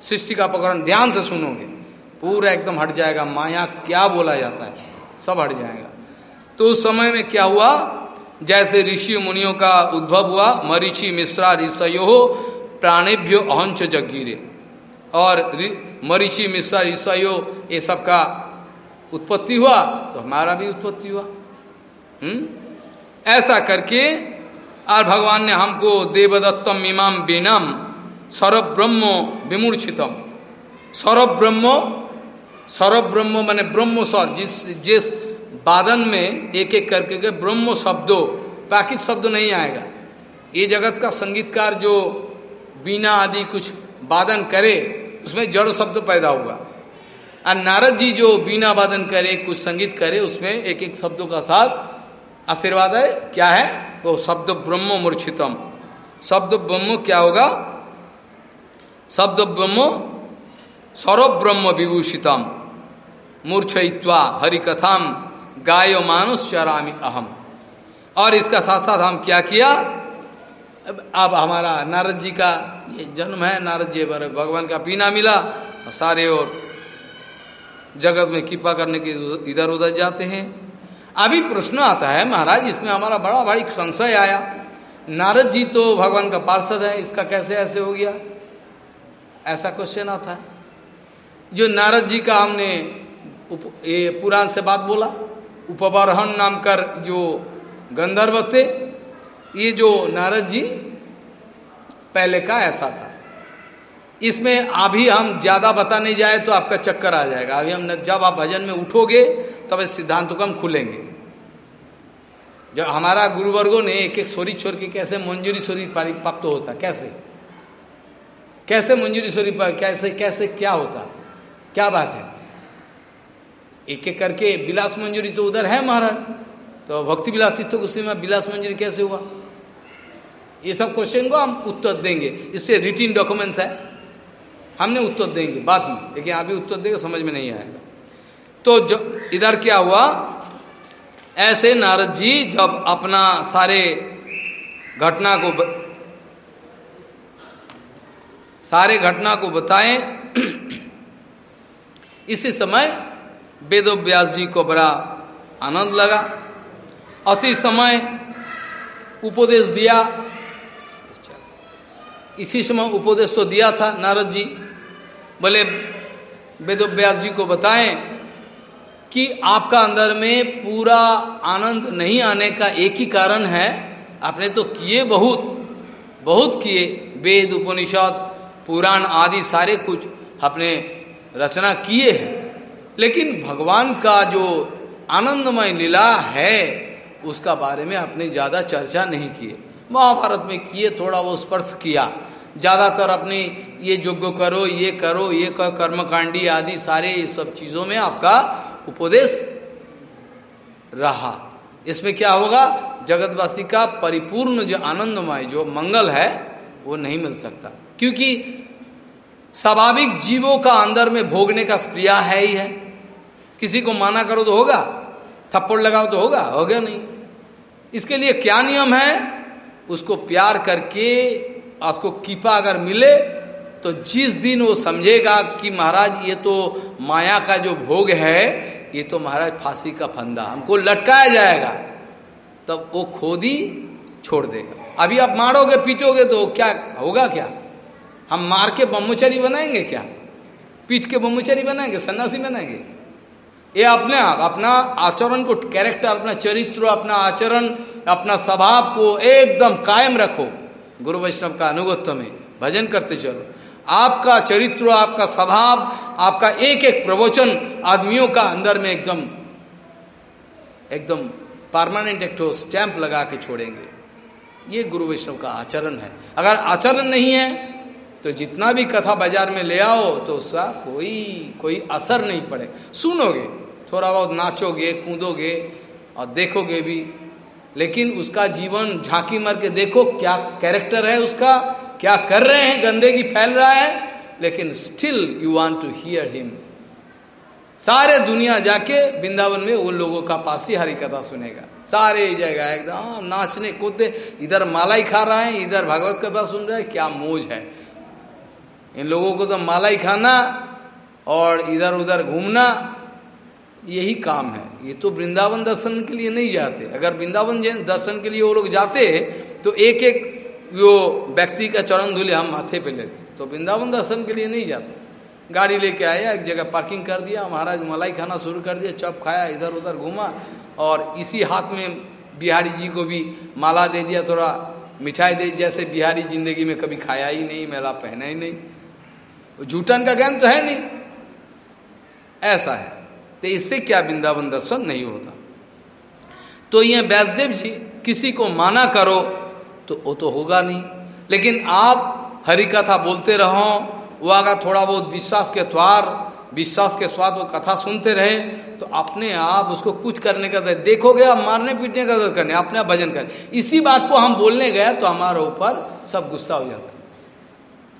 सृष्टि का प्रकरण ध्यान से सुनोगे। पूरा एकदम हट जाएगा। माया क्या बोला जाता है? सब हट जाएगा। तो उस समय में क्या हुआ? जैसे ऋषि मुनियों का उद्भव हुआ, मरीचि मिश्रा ऋषयो प्राणेभ्यो अहंच जगीरे। और मरीचि मिश्रा ऋषयो ये सब का उत्पत्ति हुआ तो हमारा भी उत्पत्ति हुआ। हम्म? ऐसा करके और भगवान ने हमको देवदत्तम इमाम बीनम सरब ब्रह्म विमूर्छितम। सरब ब्रह्म सरब ब्रह्म मैंने ब्रह्म स्वर जिस जिस बादन में एक एक करके के ब्रह्म शब्दों, बाकी शब्द नहीं आएगा। ये जगत का संगीतकार जो बीना आदि कुछ वादन करे, उसमें जड़ शब्द पैदा हुआ और नारद जी जो बीना वादन करे, कुछ संगीत करे, उसमें एक एक शब्दों का साथ आशीर्वाद है क्या है? वो शब्द ब्रह्म मूर्छितम। शब्द ब्रह्म क्या होगा? शब्द ब्रह्म सौरभ ब्रह्म विभूषितम। मूर्छयित्वा हरिकथाम गायो मानुष चरामी अहम। और इसका साथ साथ हम क्या किया? अब, अब हमारा नारद जी का ये जन्म है नारद जी पर भगवान का पीना मिला और सारे और जगत में कृपा करने के इधर उधर जाते हैं। अभी प्रश्न आता है, महाराज, इसमें हमारा बड़ा भारी संशय आया। नारद जी तो भगवान का पार्षद है, इसका कैसे ऐसे हो गया? ऐसा क्वेश्चन आता है। जो नारद जी का हमने ये पुराण से बात बोला उपबरहन नाम कर जो गंधर्व थे, ये जो नारद जी, पहले का ऐसा था। इसमें अभी हम ज़्यादा बता नहीं जाए तो आपका चक्कर आ जाएगा। अभी हम जब आप भजन में उठोगे, तब इस सिद्धांतों को हम खुलेंगे। जब हमारा गुरुवर्गो ने एक एक सोरी छोड़ के कैसे मंजूरी सोरी प्राप्त होता? कैसे? कैसे मंजूरी स्वरूप कैसे कैसे, क्या होता? क्या बात है? एक एक करके विलास मंजूरी तो उधर है महाराज। तो भक्ति विलास तो उसी में विलास मंजूरी कैसे हुआ? ये सब क्वेश्चन को हम उत्तर देंगे। इससे रिटिन डॉक्यूमेंट्स है। हमने उत्तर देंगे, बाद में। लेकिन अभी उत्तर देंगे, समझ में नहीं आएगा। तो जो, इधर क्या हुआ? ऐसे नारद जी, जब अपना सारे घटना को ब... सारे घटना को बताएँ, [CLEARS THROAT] इसी समय वेद व्यास जी को बड़ा आनंद लगा। उसी समय उपदेश दिया। इसी समय उपदेश तो दिया था नारद जी। बोले वेद व्यास जी को बताएँ कि आपका अंदर में पूरा आनंद नहीं आने का एक ही कारण है। आपने तो किए बहुत बहुत किए। वेद, उपनिषद, पुराण आदि सारे कुछ अपने रचना किए हैं। लेकिन भगवान का जो आनंदमय लीला है, उसका बारे में आपने ज़्यादा चर्चा नहीं किए महाभारत में किए, थोड़ा वो स्पर्श किया। ज़्यादातर अपने ये यज्ञ करो, ये करो, ये कर कर्मकांडी आदि सारे ये सब चीज़ों में आपका उपदेश रहा। इसमें क्या होगा? जगतवासी का परिपूर्ण जो आनंदमय, जो मंगल है, वो नहीं मिल सकता। क्योंकि स्वाभाविक जीवों का अंदर में भोगने का स्प्रिया है ही है। किसी को माना करो तो होगा, थप्पड़ लगाओ तो होगा हो गया नहीं। इसके लिए क्या नियम है? उसको प्यार करके उसको कीपा अगर मिले तो जिस दिन वो समझेगा कि महाराज, ये तो माया का जो भोग है, ये तो महाराज फांसी का फंदा, हमको लटकाया जाएगा। तब वो खोद छोड़ देगा। अभी आप मारोगे, पीटोगे तो क्या, होगा क्या? हम मार के ब्रह्मचरी बनाएँगे क्या? पीट के ब्रह्मचरी बनाएँगे, सन्यासी बनाएँगे? ये अपने आप, अपना आचरण को कैरेक्टर अपना चरित्र, अपना आचरण, अपना स्वभाव को एकदम कायम रखो। गुरु वैष्णव का अनुगत्व में भजन करते चलो। आपका चरित्र, आपका स्वभाव, आपका एक एक प्रवचन आदमियों का अंदर में एकदम एकदम परमानेंट एक ठो स्टैंप लगा के छोड़ेंगे। ये गुरु वैष्णव का आचरण है। अगर आचरण नहीं है तो जितना भी कथा बाज़ार में ले आओ तो उसका कोई कोई असर नहीं पड़े। सुनोगे, थोड़ा बहुत नाचोगे, कूदोगे और देखोगे भी लेकिन उसका जीवन झांकी मार के देखो, क्या कैरेक्टर है उसका, क्या कर रहे हैं, गंदगी फैल रहा है, लेकिन still you want to hear him सारे दुनिया जाके वृंदावन में उन लोगों का पास ही हरी कथा सुनेगा। सारे जगह एकदम नाचने कूदते इधर मालाई खा रहा है, इधर भागवत कथा सुन रहा है, क्या मोज है। इन लोगों को तो मालाई खाना और इधर उधर घूमना यही काम है। ये तो वृंदावन दर्शन के लिए नहीं जाते। अगर वृंदावन दर्शन के लिए वो लोग जाते तो एक एक वो व्यक्ति का चरण धूले हम माथे पे लेते। तो वृंदावन दर्शन के लिए नहीं जाते। गाड़ी लेके आया एक जगह पार्किंग कर दिया, महाराज मलाई खाना शुरू कर दिया, चप खाया इधर उधर घूमा, और इसी हाथ में बिहारी जी को भी माला दे दिया, थोड़ा मिठाई दे, जैसे बिहारी ज़िंदगी में कभी खाया ही नहीं, मेला पहना ही नहीं। जूटन का ज्ञान तो है नहीं। ऐसा है। तो इससे क्या वृंदावन दर्शन नहीं होता? तो ये वैद्यदेव जी किसी को माना करो तो वो तो होगा नहीं। लेकिन आप हरि कथा बोलते रहो, वो अगर थोड़ा बहुत विश्वास के द्वार विश्वास के स्वाद वो कथा सुनते रहे तो अपने आप उसको कुछ करने का देखोगे आप मारने पीटने का दर करने, अपने आप भजन कर इसी बात को हम बोलने गए तो हमारे ऊपर सब गुस्सा हो जाता है।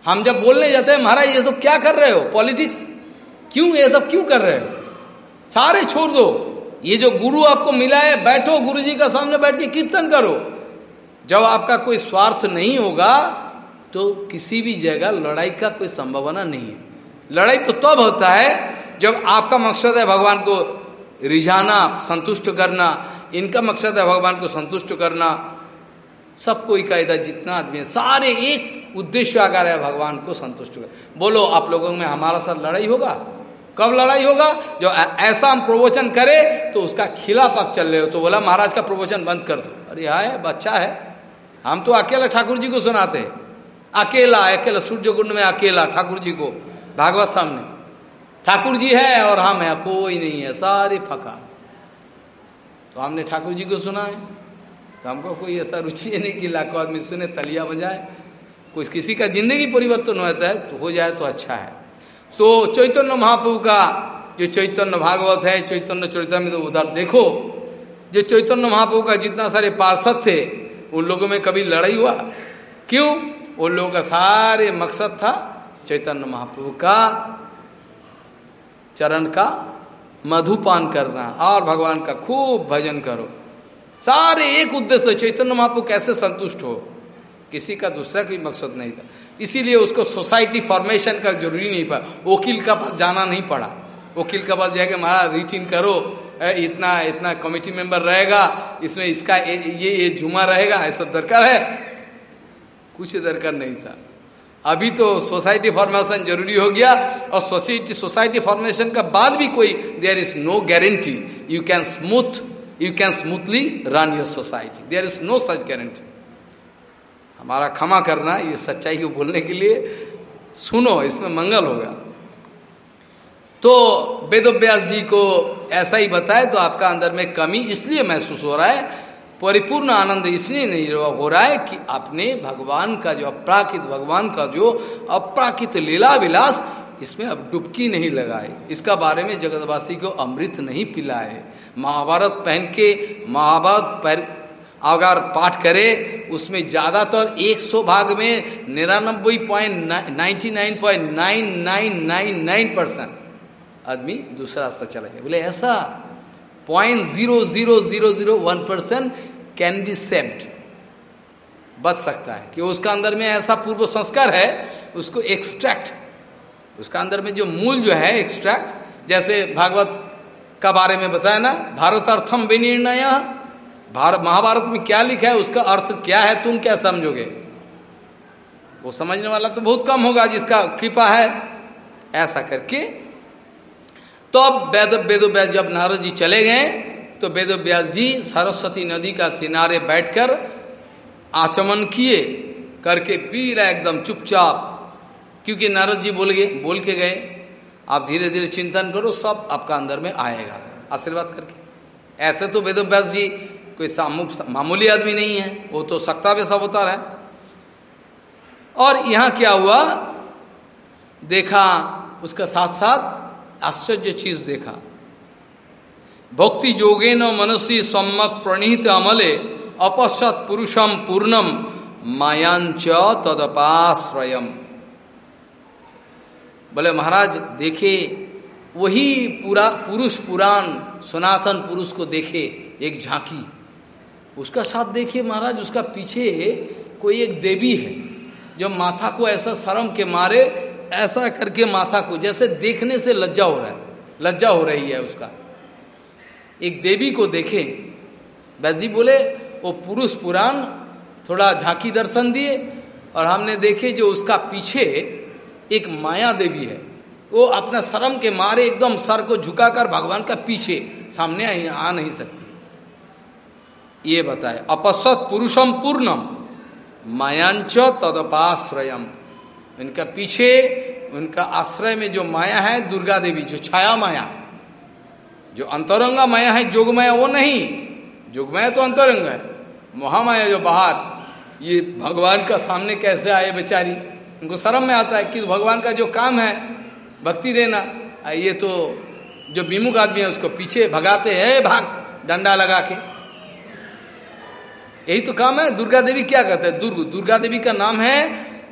हम जब बोलने जाते हैं, महाराज, ये सब क्या कर रहे हो? पॉलिटिक्स? क्यों, ये सब क्यों कर रहे हो? सारे छोड़ दो। ये जो गुरु आपको मिला है, बैठो गुरु जी का सामने बैठ के कीर्तन करो। जब आपका कोई स्वार्थ नहीं होगा तो किसी भी जगह लड़ाई का कोई संभावना नहीं है। लड़ाई तो तब होता है जब आपका मकसद है भगवान को रिझाना, संतुष्ट करना, इनका मकसद है भगवान को संतुष्ट करना। सब कोई का इधर जितना आदमी है, सारे एक उद्देश्य आकार है भगवान को संतुष्ट कर बोलो, आप लोगों में हमारा साथ लड़ाई होगा? कब लड़ाई होगा? जो ऐसा हम प्रवचन करे तो उसका खिलाफ आप चल रहे हो। तो बोला, महाराज का प्रवचन बंद कर दो। अरे है बच्चा है। हम तो अकेला ठाकुर जी को सुनाते हैं। अकेला अकेला, सूर्य कुंड में अकेला ठाकुर जी को, भागवत सामने। ठाकुर जी है और हम है, कोई नहीं है, सारे फका। तो हमने ठाकुर जी को सुना है। तो हमको कोई ऐसा रुचि है नहीं कि लाखों आदमी सुने, तलिया बजाए। कोई किसी का ज़िंदगी परिवर्तन होता है तो हो जाए तो अच्छा है। तो चैतन्य महाप्रभु का जो चैतन्य भागवत है, चैतन्य चरित्र में तो उधर देखो, जो चैतन्य महाप्रभु का जितना सारे पार्षद थे, उन लोगों में कभी लड़ाई हुआ? क्यों? उन लोगों का सारे मकसद था चैतन्य महाप्रभु का चरण का मधुपान करना और भगवान का खूब भजन करो। सारे एक उद्देश्य चैतन्य महापु कैसे संतुष्ट हो? किसी का दूसरा कोई मकसद नहीं था। इसीलिए उसको सोसाइटी फॉर्मेशन का ज़रूरी नहीं पड़ा। वकील का पास जाना नहीं पड़ा। वकील के पास जाके महाराज रिटिन करो। इतना इतना कमेटी मेंबर रहेगा। इसमें इसका ये ये जुमा रहेगा। सब दरकार है? कुछ दरकार नहीं था। अभी तो सोसाइटी फॉर्मेशन ज़रूरी हो गया और सोसाइटी सोसाइटी फॉर्मेशन का बाद भी कोई there is no guarantee you can smooth you can smoothly run your society there is no such guarantee हमारा क्षमा करना ये सच्चाई को बोलने के लिए। सुनो, इसमें मंगल होगा। तो वेदोव्यास जी को ऐसा ही बताए तो आपका अंदर में कमी इसलिए महसूस हो रहा है, परिपूर्ण आनंद इसलिए नहीं हो रहा है कि आपने भगवान का जो अपराकित, भगवान का जो अपराकित लीला विलास इसमें अब डुबकी नहीं लगाए इसका बारे में जगतवासी को अमृत नहीं पिलाए। महाभारत पहन के, महाभारत अगर पाठ करे, उसमें ज़्यादातर एक सौ भाग में निन्यानबे point ninety nine point nine nine nine nine percent आदमी दूसरा रास्ता चला बोले, ऐसा point zero zero zero zero one percent can be saved बच सकता है। कि उसका अंदर में ऐसा पूर्व संस्कार है, उसको एक्सट्रैक्ट उसका अंदर में जो मूल जो है एक्सट्रैक्ट जैसे भागवत का बारे में बताया ना भारत अर्थम विनिर्णय भारत, महाभारत में क्या लिखा है, उसका अर्थ क्या है, तुम क्या समझोगे? वो समझने वाला तो बहुत कम होगा जिसका कृपा है। ऐसा करके तो अब वेद वेद व्यास जब नारद जी चले गए तो वेद व्यास जी सरस्वती नदी का किनारे बैठकर आचमन किए, करके पीरा एकदम चुपचाप, क्योंकि नारद जी बोल गए, बोल के गए, आप धीरे धीरे चिंतन करो, सब आपका अंदर में आएगा। आशीर्वाद करके। ऐसे तो वेद व्यास जी कोई मामूली आदमी नहीं है, वो तो सकता भी सब होता है। और यहाँ क्या हुआ? देखा, उसका साथ साथ आश्चर्य चीज़ देखा। भक्ति जोगे न मनसी सम्मक प्रणीत अमले अपश्यत पुरुषम पूर्णम मायांच तदपाश्रयम। बोले, महाराज, देखे, वही पूरा, पुरुष पुराण, सनातन पुरुष को देखे, एक झांकी। उसका साथ देखिए महाराज, उसका पीछे कोई एक देवी है, जो माथा को ऐसा शर्म के मारे, ऐसा करके माथा को, जैसे देखने से लज्जा हो रहा है, लज्जा हो रही है उसका। एक देवी को देखे वैद जी बोले वो पुरुष पुराण, थोड़ा झांकी दर्शन दिए, और हमने देखे जो उसका पीछे एक माया देवी है, वो अपना शर्म के मारे एकदम सर को झुकाकर भगवान का पीछे, सामने आ नहीं सकती। ये बताए, अपसत पुरुषम पूर्णम, मायांच तदपाश्रयम। इनका पीछे उनका आश्रय में जो माया है, दुर्गा देवी, जो छाया माया, जो अंतरंगा माया है जोग माया वो नहीं। जोग माया तो अंतरंग है, महामाया जो बाहर, ये भगवान का सामने कैसे आए बेचारी? उनको शर्म में आता है कि भगवान का जो काम है, भक्ति देना, ये तो जो विमुख आदमी है, उसको पीछे भगाते हैं, भाग, डंडा लगा के। यही तो काम है। दुर्गा देवी क्या कहते हैं? दुर्ग दुर्गा देवी का नाम है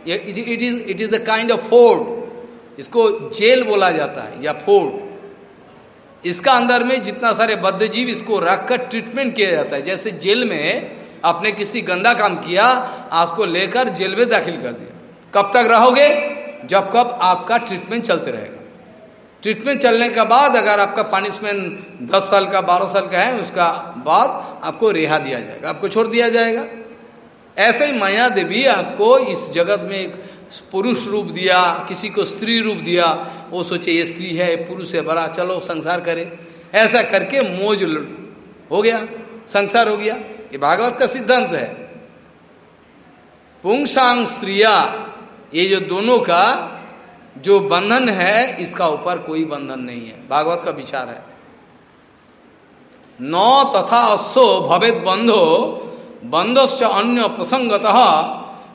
it is it is a kind of fort इसको जेल बोला जाता है, या फोर्ड। इसका अंदर में जितना सारे बद्ध जीव इसको रखकर ट्रीटमेंट किया जाता है। जैसे जेल में आपने किसी गंदा काम किया, आपको लेकर जेल में दाखिल कर दिया। कब तक रहोगे? जब कब आपका ट्रीटमेंट चलते रहेगा। ट्रीटमेंट चलने के बाद अगर आपका पनिशमेंट दस साल का, बारह साल का है, उसका बाद आपको रिहा दिया जाएगा, आपको छोड़ दिया जाएगा। ऐसे ही माया देवी आपको इस जगत में एक पुरुष रूप दिया, किसी को स्त्री रूप दिया, वो सोचे, ये स्त्री है पुरुष है, बड़ा, चलो संसार करे। ऐसा करके मोज हो गया, संसार हो गया। ये भागवत का सिद्धांत है। पुंसांग स्त्रिया, ये जो दोनों का जो बंधन है, इसका ऊपर कोई बंधन नहीं है। भागवत का विचार है। नौ तथा अश्व भवेद बंधो बंदश्च अन्य प्रसंगत,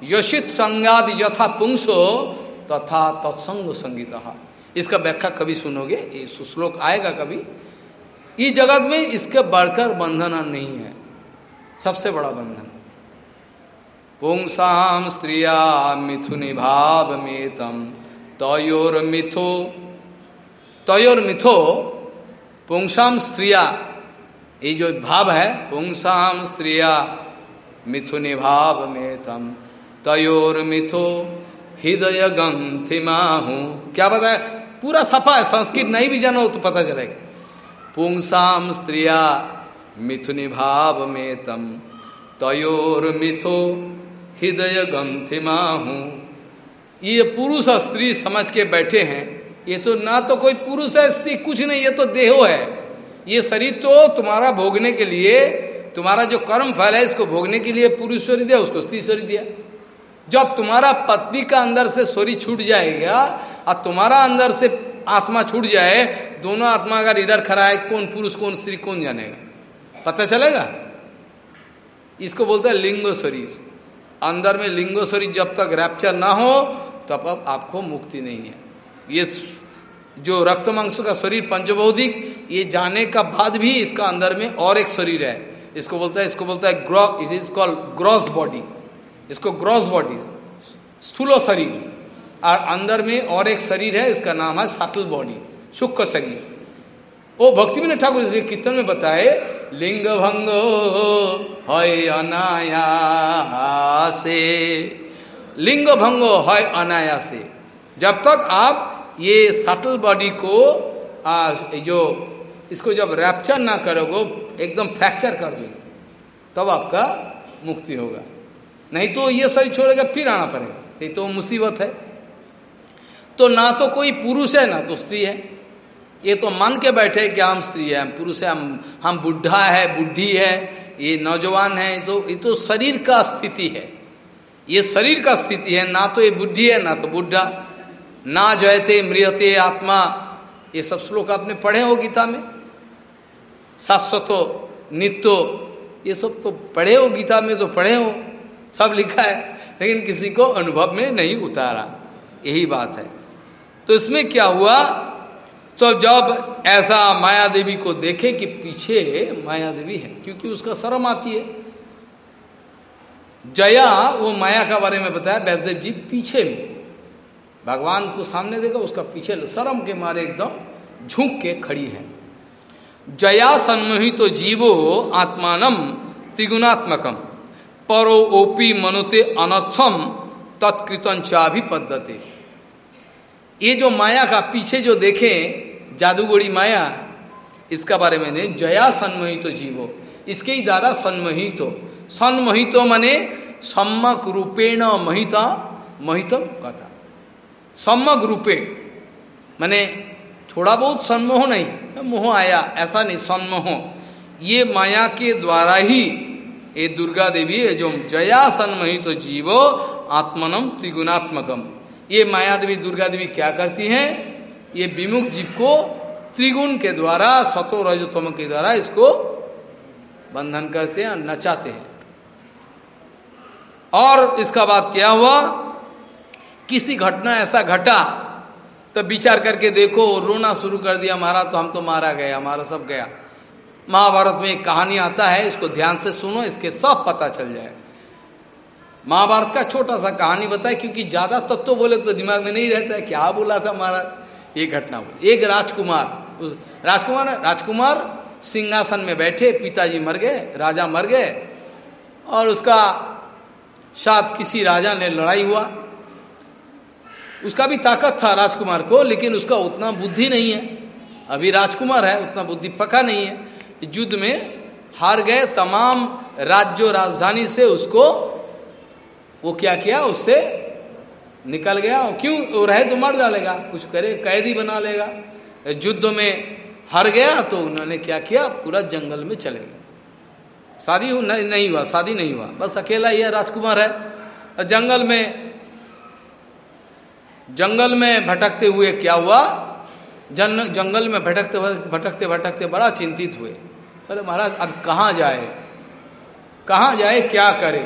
यशित संगाद यथा पुंसो, तथा तत्संग संगीत। इसका व्याख्या कभी सुनोगे? ये सुश्लोक आएगा कभी। इस जगत में इसके बढ़कर बंधन नहीं है। सबसे बड़ा बंधन। पुंसाम स्त्रिया मिथुनि भाव मेतम तयोर मिथो तयोर मिथो, पुंसाम स्त्रिया, ये जो भाव है, पुंसाम स्त्रिया, मिथुनि भाव में तम तयोर मिथो, हृदय गंथिमा हूँ क्या बताया पूरा सफ़ा है, संस्कृत नहीं भी जानो तो पता चलेगा। पुंसाम स्त्रिया, मिथुनि भाव में तम तयोर मिथो, हृदय गंथिमा हूँ ये पुरुष और स्त्री समझ के बैठे हैं, ये तो ना तो कोई पुरुष है, स्त्री कुछ नहीं, ये तो देहो है। ये शरीर तो तुम्हारा भोगने के लिए, तुम्हारा जो कर्म फल है, इसको भोगने के लिए पुरुष शरीर दिया, उसको स्त्री शरीर दिया। जब तुम्हारा पत्नी का अंदर से शरीर छूट जाएगा, और तुम्हारा अंदर से आत्मा छूट जाए, दोनों आत्मा अगर इधर खड़ा है, कौन पुरुष, कौन स्त्री, कौन जानेगा? पता चलेगा? इसको बोलते हैं लिंगो शरीर। अंदर में लिंगो शरीर जब तक रैप्चर ना हो तब अब आपको मुक्ति नहीं है। ये जो रक्त मांस का शरीर पंचबौधिक, ये जाने का बाद भी इसका अंदर में और एक शरीर है। इसको बोलता है, इसको बोलता है gross is called gross body इसको ग्रॉस बॉडी स्थूलो शरीर। और अंदर में और एक शरीर है, इसका नाम है सटल बॉडी सूक्ष्म शरीर। वो भक्ति विनोद ठाकुर इसके कीर्तन में बताए लिंग भंग है अनाया से लिंग भंग है अनाया से जब तक आप ये सटल बॉडी को आ, जो इसको जब रैप्चर ना करोगे एकदम फ्रैक्चर कर दो तब आपका मुक्ति होगा। नहीं तो ये शरीर छोड़ेगा फिर आना पड़ेगा। नहीं तो मुसीबत है। तो ना तो कोई पुरुष है ना तो स्त्री है। ये तो मान के बैठे कि हम स्त्री है हम पुरुष है हम हम बुढ़ा है बुढ़ी है ये नौजवान है तो ये तो शरीर का स्थिति है। ये शरीर का स्थिति है, ना तो ये बुद्धि है, ना तो बुद्धा ना जयते मृियते आत्मा, ये सब श्लोक आपने पढ़े हो गीता में? शाश्वतो नित्यो ये सब तो पढ़े हो गीता में तो पढ़े हो, सब लिखा है, लेकिन किसी को अनुभव में नहीं उतारा। यही बात है। तो इसमें क्या हुआ? तो जब ऐसा माया देवी को देखे कि पीछे माया देवी है, क्योंकि उसका शर्म आती है। जया, वो माया का बारे में बताया वैष्णदेव जी पीछे में। भगवान को सामने देखा, उसका पीछे शर्म के मारे एकदम झुक के खड़ी है। जया सन्मोहित तो जीवो आत्मानम त्रिगुणात्मकम, परो ओपी मनुते अनर्थम तत्कृतन चाभी पद्धति ये जो माया का पीछे जो देखें जादूगोड़ी माया, इसका बारे में नहीं, जया सन्मोहितो जीवो, इसके ही दादा सन्मोहितो। सन्मोहितो मने सम्मक रूपेण महिता, महितम कथा। सम्मक रूपे, मने थोड़ा बहुत सन्मोह नहीं, मोह आया, ऐसा नहीं, सन्मोह। ये माया के द्वारा ही ये दुर्गा देवी जो जया सन्मोहित तो जीवो आत्मनम त्रिगुणात्मकम। ये माया देवी, दुर्गा देवी क्या करती हैं? ये विमुख जीव को त्रिगुण के द्वारा, सतो रजोतम के द्वारा इसको बंधन करते हैं, नचाते हैं। और इसका बाद क्या हुआ? किसी घटना ऐसा घटा तो विचार करके देखो, रोना शुरू कर दिया, मारा तो हम तो मारा गया हमारा सब गया। महाभारत में एक कहानी आता है, इसको ध्यान से सुनो, इसके सब पता चल जाए। महाभारत का छोटा सा कहानी बताए, क्योंकि ज़्यादा तत्व तो बोले तो दिमाग में नहीं रहता है, क्या बोला था महाराज? ये घटना बोले एक राजकुमार राजकुमार राजकुमार सिंहासन में बैठे, पिताजी मर गए, राजा मर गए, और उसका साथ किसी राजा ने लड़ाई हुआ। उसका भी ताकत था राजकुमार को, लेकिन उसका उतना बुद्धि नहीं है। अभी राजकुमार है, उतना बुद्धि पका नहीं है। युद्ध में हार गए तमाम राज्यों राजधानी से उसको, वो क्या किया? उससे निकल गया। क्यों? वो रहे तो मर डालेगा कुछ करे, कैदी बना लेगा। युद्ध में हार गया तो उन्होंने क्या किया? पूरा जंगल में चले गए। शादी नहीं, नहीं हुआ शादी नहीं हुआ। बस अकेला ही है राजकुमार है। जंगल में जंगल में भटकते हुए क्या हुआ? जन जंगल में भटकते भटकते भटकते बड़ा चिंतित हुए। अरे महाराज अब कहाँ जाए? कहाँ जाए? क्या करे?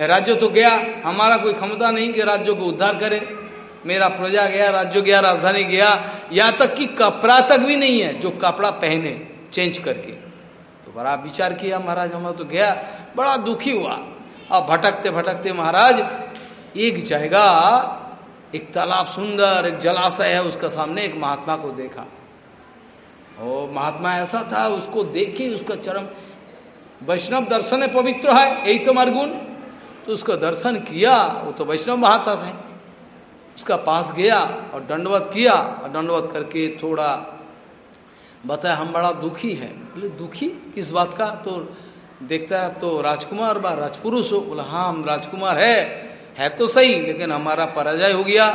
राज्य तो गया। हमारा कोई क्षमता नहीं कि राज्यों को उद्धार करे। मेरा प्रजा गया राज्य गया राजधानी गया। यहाँ तक कि कपड़ा तक भी नहीं है जो कपड़ा पहने चेंज करके। तो बड़ा विचार किया, महाराज हमारा तो गया, बड़ा दुखी हुआ। अब भटकते भटकते महाराज, एक जगह एक तालाब सुंदर, एक जलाशय है, उसका सामने एक महात्मा को देखा। ओ, महात्मा ऐसा था, उसको देख के उसका चरम, वैष्णव दर्शन है, पवित्र है, यही तो गुण। तो उसका दर्शन किया, वो तो वैष्णव महाता थे। उसका पास गया और दंडवत किया, और दंडवत करके थोड़ा बताया, हम बड़ा दुखी है। बोले, दुखी? किस बात का? तो देखता है तो राजकुमार बा, राजपुरुष हो। बोला हाँ हम राजकुमार है है तो सही, लेकिन हमारा पराजय हो गया।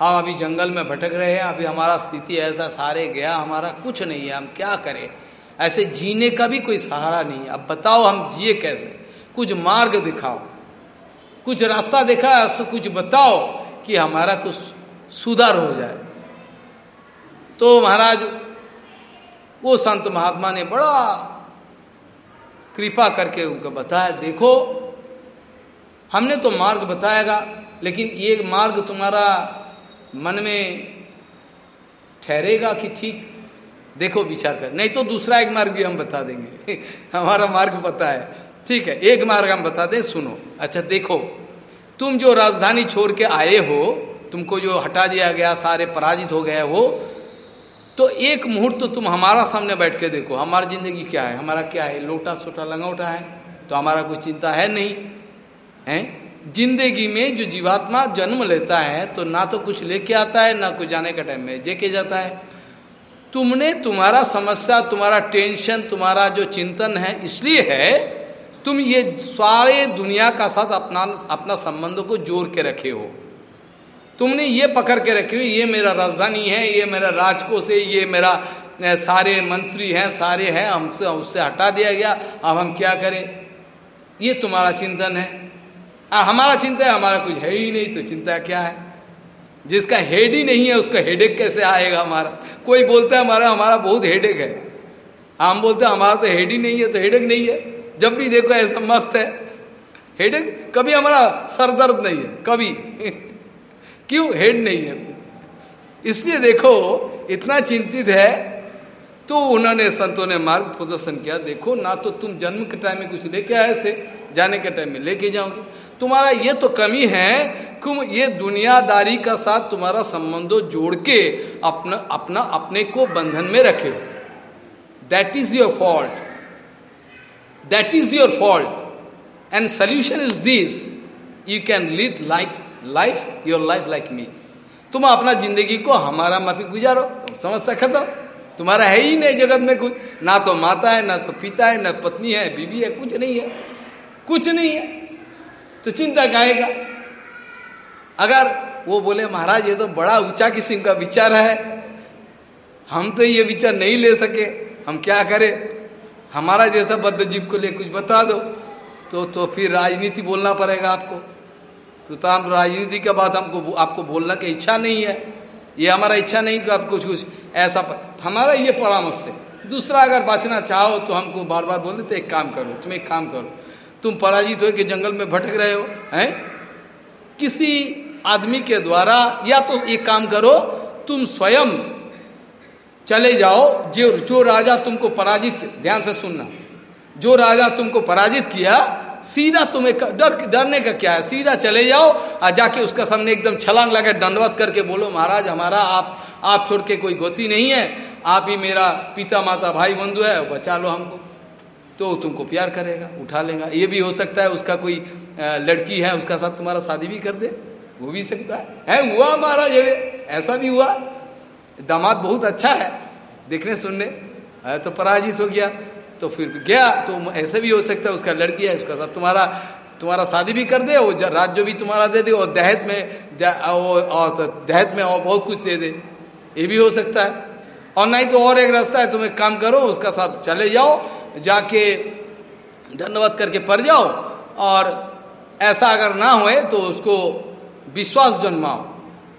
हम अभी जंगल में भटक रहे हैं, अभी हमारा स्थिति ऐसा, सारे गया, हमारा कुछ नहीं है, हम क्या करें? ऐसे जीने का भी कोई सहारा नहीं है। अब बताओ, हम जिए कैसे? कुछ मार्ग दिखाओ, कुछ रास्ता देखा कुछ बताओ कि हमारा कुछ सुधार हो जाए। तो महाराज वो संत महात्मा ने बड़ा कृपा करके उनको बताया, देखो, हमने तो मार्ग बताएगा, लेकिन ये मार्ग तुम्हारा मन में ठहरेगा कि ठीक? देखो, विचार कर। नहीं तो दूसरा एक मार्ग भी हम बता देंगे। [LAUGHS] हमारा मार्ग पता है। ठीक है, एक मार्ग हम बता दें, सुनो। अच्छा देखो, तुम जो राजधानी छोड़ के आए हो, तुमको जो हटा दिया गया, सारे पराजित हो गए हो तो एक मुहूर्त तो तुम हमारा सामने बैठ के देखो, हमारी ज़िंदगी क्या है, हमारा क्या है, लोटा सोटा लंगोटा है तो हमारा कोई चिंता है नहीं, है? ज़िंदगी में जो जीवात्मा जन्म लेता है तो ना तो कुछ लेके आता है, ना कुछ जाने का टाइम में जेके जाता है। तुमने तुम्हारा समस्या, तुम्हारा टेंशन तुम्हारा जो चिंतन है, इसलिए है, तुम ये सारे दुनिया का साथ अपना अपना संबंध को जोड़ के रखे हो। तुमने ये पकड़ के रखी हो ये मेरा राजधानी है ये मेरा राजकोष है ये मेरा सारे मंत्री हैं सारे हैं हमसे उससे हटा दिया गया अब हम क्या करें? ये तुम्हारा चिंतन है। आ, हमारा चिंता है हमारा कुछ है ही नहीं तो चिंता क्या है? जिसका हेड ही नहीं है उसका हेडेक कैसे आएगा हमारा? कोई बोलता है हमारा हमारा बहुत हेडेक है। हम बोलते हैं हमारा तो हेड ही नहीं है तो हेडेक नहीं है। जब भी देखो ऐसा मस्त है। हेडेक कभी हमारा सर दर्द नहीं है कभी। [LAUGHS] क्यों हेड नहीं है? इसलिए देखो, इतना चिंतित है तो उन्होंने संतों ने मार्ग प्रदर्शन किया। देखो, ना तो तुम जन्म के टाइम में कुछ लेके आए थे, जाने के टाइम में लेके जाओगे। तुम्हारा ये तो कमी है तुम ये दुनियादारी का साथ तुम्हारा संबंधों जोड़ के अपना अपना, अपने को बंधन में रखे हो। That is your fault that is your fault and solution is this you can lead like life your life like me तुम अपना ज़िंदगी को हमारा माफ़ी गुजारो, तुम समस्या खत्म। तुम्हारा है ही नहीं जगत में कुछ। ना तो माता है, ना तो पिता है, ना पत्नी है, बीवी है, कुछ नहीं है। कुछ नहीं है। तो चिंता गाएगा अगर वो बोले, महाराज, ये तो बड़ा ऊँचा किस्म का विचार है। हम तो ये विचार नहीं ले सके। हम क्या करें? हमारा जैसा बद्ध जीव को ले कुछ बता दो। तो तो फिर राजनीति बोलना पड़ेगा आपको। तो, हम राजनीति के बाद हमको आपको बोलने की इच्छा नहीं है। ये हमारा इच्छा नहीं कि आप कुछ कुछ ऐसा हमारा ये परामर्श है। दूसरा अगर बचना चाहो तो हमको बार बार बोल देते एक काम करो तुम एक काम करो। तुम पराजित हो कि जंगल में भटक रहे हो हैं? किसी आदमी के द्वारा या तो एक काम करो तुम स्वयं चले जाओ। जो जो राजा तुमको पराजित ध्यान से सुनना। जो राजा तुमको पराजित किया सीधा तुम्हें डर डरने का क्या है? सीधा चले जाओ और जाके उसका सामने एकदम छलांग लगा, दंडवत करके बोलो, महाराज, हमारा आप आप छोड़ के कोई गोती नहीं है। आप ही मेरा पिता, माता, भाई, बंधु है, बचा लो हमको। तो तुमको प्यार करेगा, उठा लेगा। ये भी हो सकता है उसका कोई लड़की है, उसका साथ तुम्हारा शादी भी कर दे। वो भी सकता है। है, हुआ महाराज ऐसा भी हुआ। दामाद बहुत अच्छा है, देखने, सुनने। तो पराजित हो गया। तो फिर गया तो ऐसे भी हो सकता है, उसका लड़की है, उसका साथ तुम्हारा तुम्हारा शादी भी कर दे वो राज्य भी तुम्हारा दे दे, और दहेज में और तो दहेज में और बहुत कुछ दे दे। ये भी हो सकता है। और नहीं तो और एक रास्ता है तुम एक काम करो, उसका साथ चले जाओ, जाके धन्यवाद करके पड़ जाओ, और ऐसा अगर ना होए तो उसको विश्वास जन्माओ।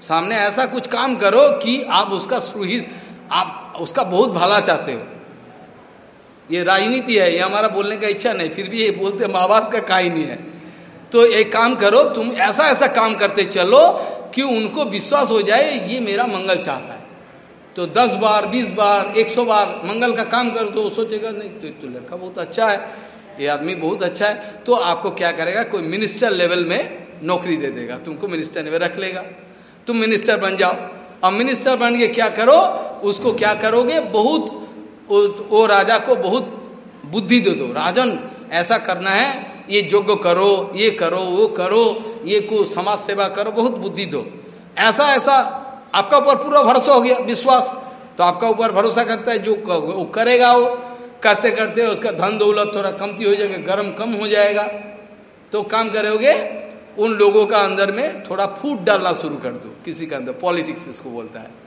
सामने ऐसा कुछ काम करो कि आप उसका सुहित आप उसका बहुत भला चाहते हो। ये राजनीति है ये हमारा बोलने का इच्छा नहीं फिर भी ये बोलते माँ बाप का नहीं है। तो एक काम करो तुम ऐसा ऐसा काम करते चलो कि उनको विश्वास हो जाए ये मेरा मंगल चाहता है। तो दस बार बीस बार एक सौ बार मंगल का काम करो तो वो सोचेगा नहीं तो, तो लड़का बहुत अच्छा है ये आदमी बहुत अच्छा है। तो आपको क्या करेगा कोई मिनिस्टर लेवल में नौकरी दे देगा तुमको मिनिस्टर लेवल रख लेगा। तुम मिनिस्टर बन जाओ। अब मिनिस्टर बन के क्या करो उसको क्या करोगे बहुत वो राजा को बहुत बुद्धि दे दो। राजन, ऐसा करना है, ये योग्य करो, ये करो, वो करो, ये को समाज सेवा करो, बहुत बुद्धि दो। ऐसा ऐसा आपका ऊपर पूरा भरोसा हो गया, विश्वास। तो आपका ऊपर भरोसा करता है, जो वो करेगा वो। करते करते उसका धन दौलत थोड़ा कमती हो जाएगा, गर्म कम हो जाएगा। तो काम करोगे, उन लोगों का अंदर में थोड़ा फूट डालना शुरू कर दो, किसी का अंदर, पॉलिटिक्स इसको बोलता है।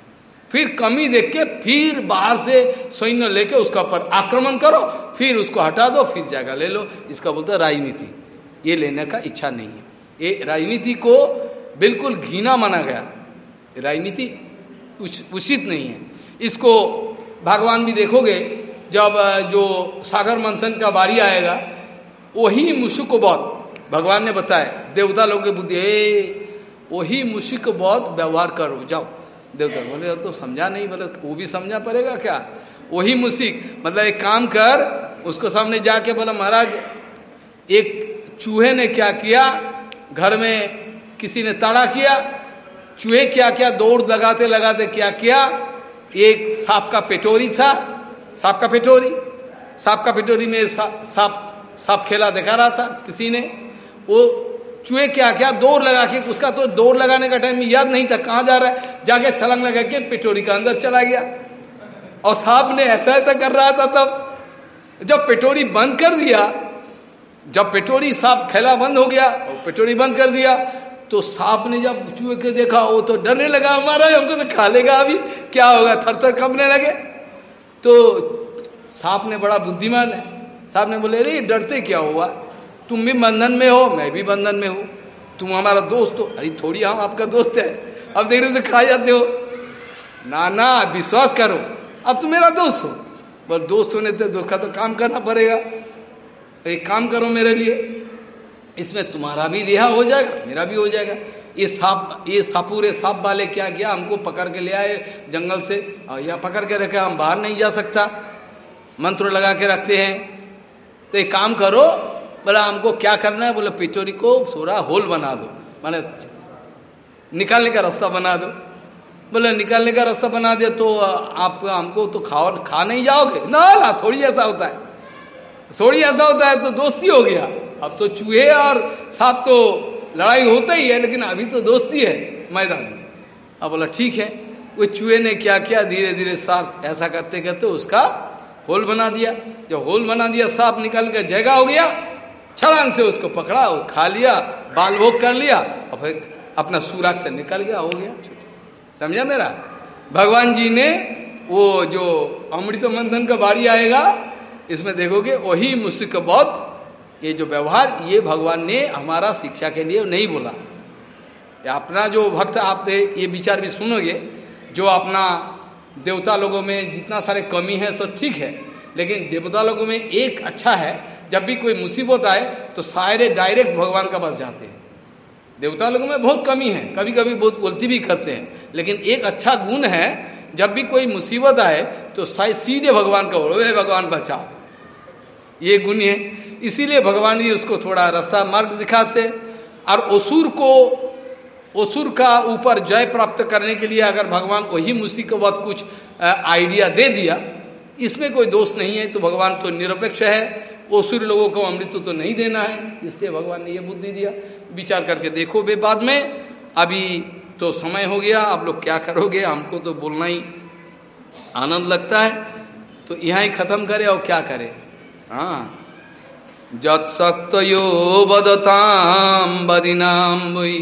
फिर कमी देख के फिर बाहर से सैन्य लेके उसका पर आक्रमण करो, फिर उसको हटा दो, फिर जगह ले लो। इसका बोलते राजनीति। ये लेने का इच्छा नहीं है। ये राजनीति को बिल्कुल घीना माना गया। राजनीति उचित नहीं है। इसको भगवान भी देखोगे, जब जो सागर मंथन का बारी आएगा, वही मुशु को बहुत भगवान ने बताया, देवता लोग के बुद्धि वही मुशु को बहुत व्यवहार करो, जाओ। देवता बोले तो समझा नहीं, बोले वो भी समझा पड़ेगा क्या? वही मुसिक मतलब एक काम कर, उसको सामने जाके बोला, महाराज, एक चूहे ने क्या किया? घर में किसी ने ताड़ा किया? चूहे क्या क्या दौड़ लगाते लगाते क्या किया? एक सांप का पेटोरी था, सांप का पेटोरी सांप का पेटोरी में सांप सांप खेला, दिखा रहा था किसी ने? वो चूहे क्या क्या दौड़ लगा के, उसका तो दौड़ लगाने का टाइम याद नहीं था, कहाँ जा रहा है? जाके छलंग लगा के पेटोरी का अंदर चला गया। और सांप ने ऐसा ऐसा कर रहा था तब। जब पेटोरी बंद कर दिया, जब पेटोरी सांप खेला बंद हो गया और पेटोरी बंद कर दिया तो सांप ने जब चूहे के देखा, वो तो डरने लगा हमारा हमको तो खा लेगा अभी, क्या होगा? थर थर कंपने लगे। तो सांप ने बड़ा बुद्धिमान है। सांप ने बोले, अरे डरते क्या हुआ? तुम भी बंधन में हो, मैं भी बंधन में हूँ। तुम हमारा दोस्त हो। अरे, थोड़ी हम आपका दोस्त है। अब देर से खा जाते हो। ना ना विश्वास करो, अब तुम मेरा दोस्त हो। पर दोस्त होने से दोस्त का तो काम करना पड़ेगा। एक काम करो मेरे लिए। इसमें तुम्हारा भी रिहा हो जाएगा, मेरा भी हो जाएगा। ये सांप, ये सापूरे सांप वाले क्या किया? हमको पकड़ के ले आए जंगल से। और या पकड़ के रखे, हम बाहर नहीं जा सकता। मंत्र लगा के रखते हैं। तो एक काम करो बोला, हमको क्या करना है? बोले, पिचोरी को सोरा होल बना दो। माने, निकालने का रास्ता बना दो। बोले, निकालने का रास्ता बना दे तो आप हमको तो खाओ, खा नहीं जाओगे? ना ना, थोड़ी ऐसा होता है। थोड़ी ऐसा होता है तो दोस्ती हो गया। अब तो चूहे और सांप तो लड़ाई होता ही है, लेकिन अभी तो दोस्ती है मैदान में। अब बोला, ठीक है। वो चूहे ने क्या किया? धीरे धीरे सांप ऐसा करते करते उसका होल बना दिया। जब होल बना दिया, सांप निकल कर जगह हो गया। छलांग से उसको पकड़ा और खा लिया, बाल भोग कर लिया, और फिर अपना सूरक से निकल गया, हो गया समझा मेरा? भगवान जी ने वो जो अमृत मंथन का बारी आएगा, इसमें देखोगे वही मुस्क बहुत ये जो व्यवहार, ये भगवान ने हमारा शिक्षा के लिए नहीं बोला। अपना जो भक्त, आप ये विचार भी सुनोगे, जो अपना देवता लोगों में जितना सारे कमी है, सब ठीक है, लेकिन देवता लोगों में एक अच्छा है जब भी कोई मुसीबत आए तो सारे डायरेक्ट भगवान का पास जाते हैं। देवता लोगों में बहुत कमी है। कभी कभी बहुत गलती भी करते हैं। लेकिन एक अच्छा गुण है, जब भी कोई मुसीबत आए तो सीधे भगवान का बोलो भगवान, बचाओ। ये गुण है। इसीलिए भगवान जी उसको थोड़ा रास्ता मार्ग दिखाते और असुर को, असुर का ऊपर जय प्राप्त करने के लिए अगर भगवान को ही मुसी को बहुत कुछ आइडिया दे दिया, इसमें कोई दोष नहीं है तो भगवान तो निरपेक्ष है। असुर लोगों को अमृत तो नहीं देना है इससे भगवान ने यह बुद्धि दिया। विचार करके देखो बे बाद में, अभी तो समय हो गया, आप लोग क्या करोगे? हमको तो बोलना ही आनंद लगता है। तो यहाँ ही खत्म करे और क्या करे? हाँ। जत्सक्तयो वदतां बदिनां वै।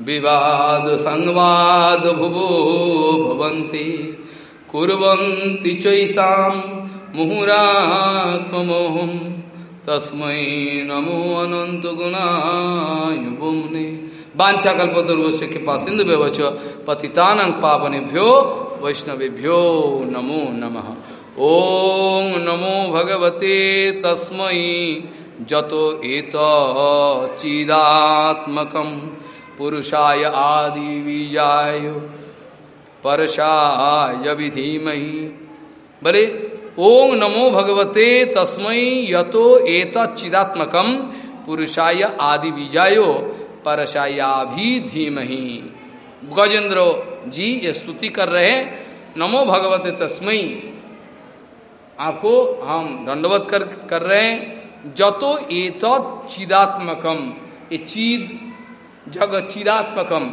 विवाद संवाद भुवो भवंती। कुर्वन्ति चैषां मुहुरात्ममोहं तस्म नमो अनंत गुणाय बुम्ने वांछा कल्पतरुवश्य के सिंधु व्यवच पतितानंग पावनेभ्यो वैष्णवेभ्यो नमो नमः। ओम नमो भगवते तस्मय जतो एत चिदात्मक पुरुषाय आदि बीजाय परशाय विधीमहि। बोले ओम नमो भगवते तस्मय यतो एत चिदात्मक पुरुषाय आदि बीजायो परशायाभी धीमहि। गजेंद्र जी, ये स्तुति कर रहे नमो भगवते तस्मय आपको हम दंडवत कर कर रहे हैं। जतो एत चिदात्मकम ये चीद, जग चिदात्मकम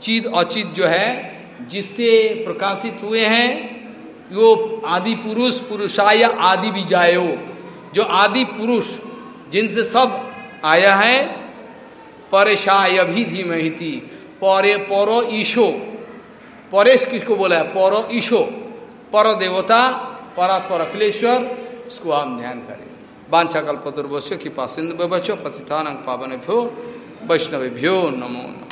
चीद अचित जो है, जिससे प्रकाशित हुए हैं। वो आदि पुरुष पुरुषाय आदि विजायो जो आदि पुरुष जिनसे सब आया है, परेशाय भी धीमहिति परे परो ईशो। परेश किसको बोला है? परो ईशो। पर देवता, परात्पर अखिलेश्वर उसको हम ध्यान करें। बांछा कल्पतुर्वश्य कृपा सिंधु बचो पतितानंग पावन भ्यो वैष्णव भ्यो नमो।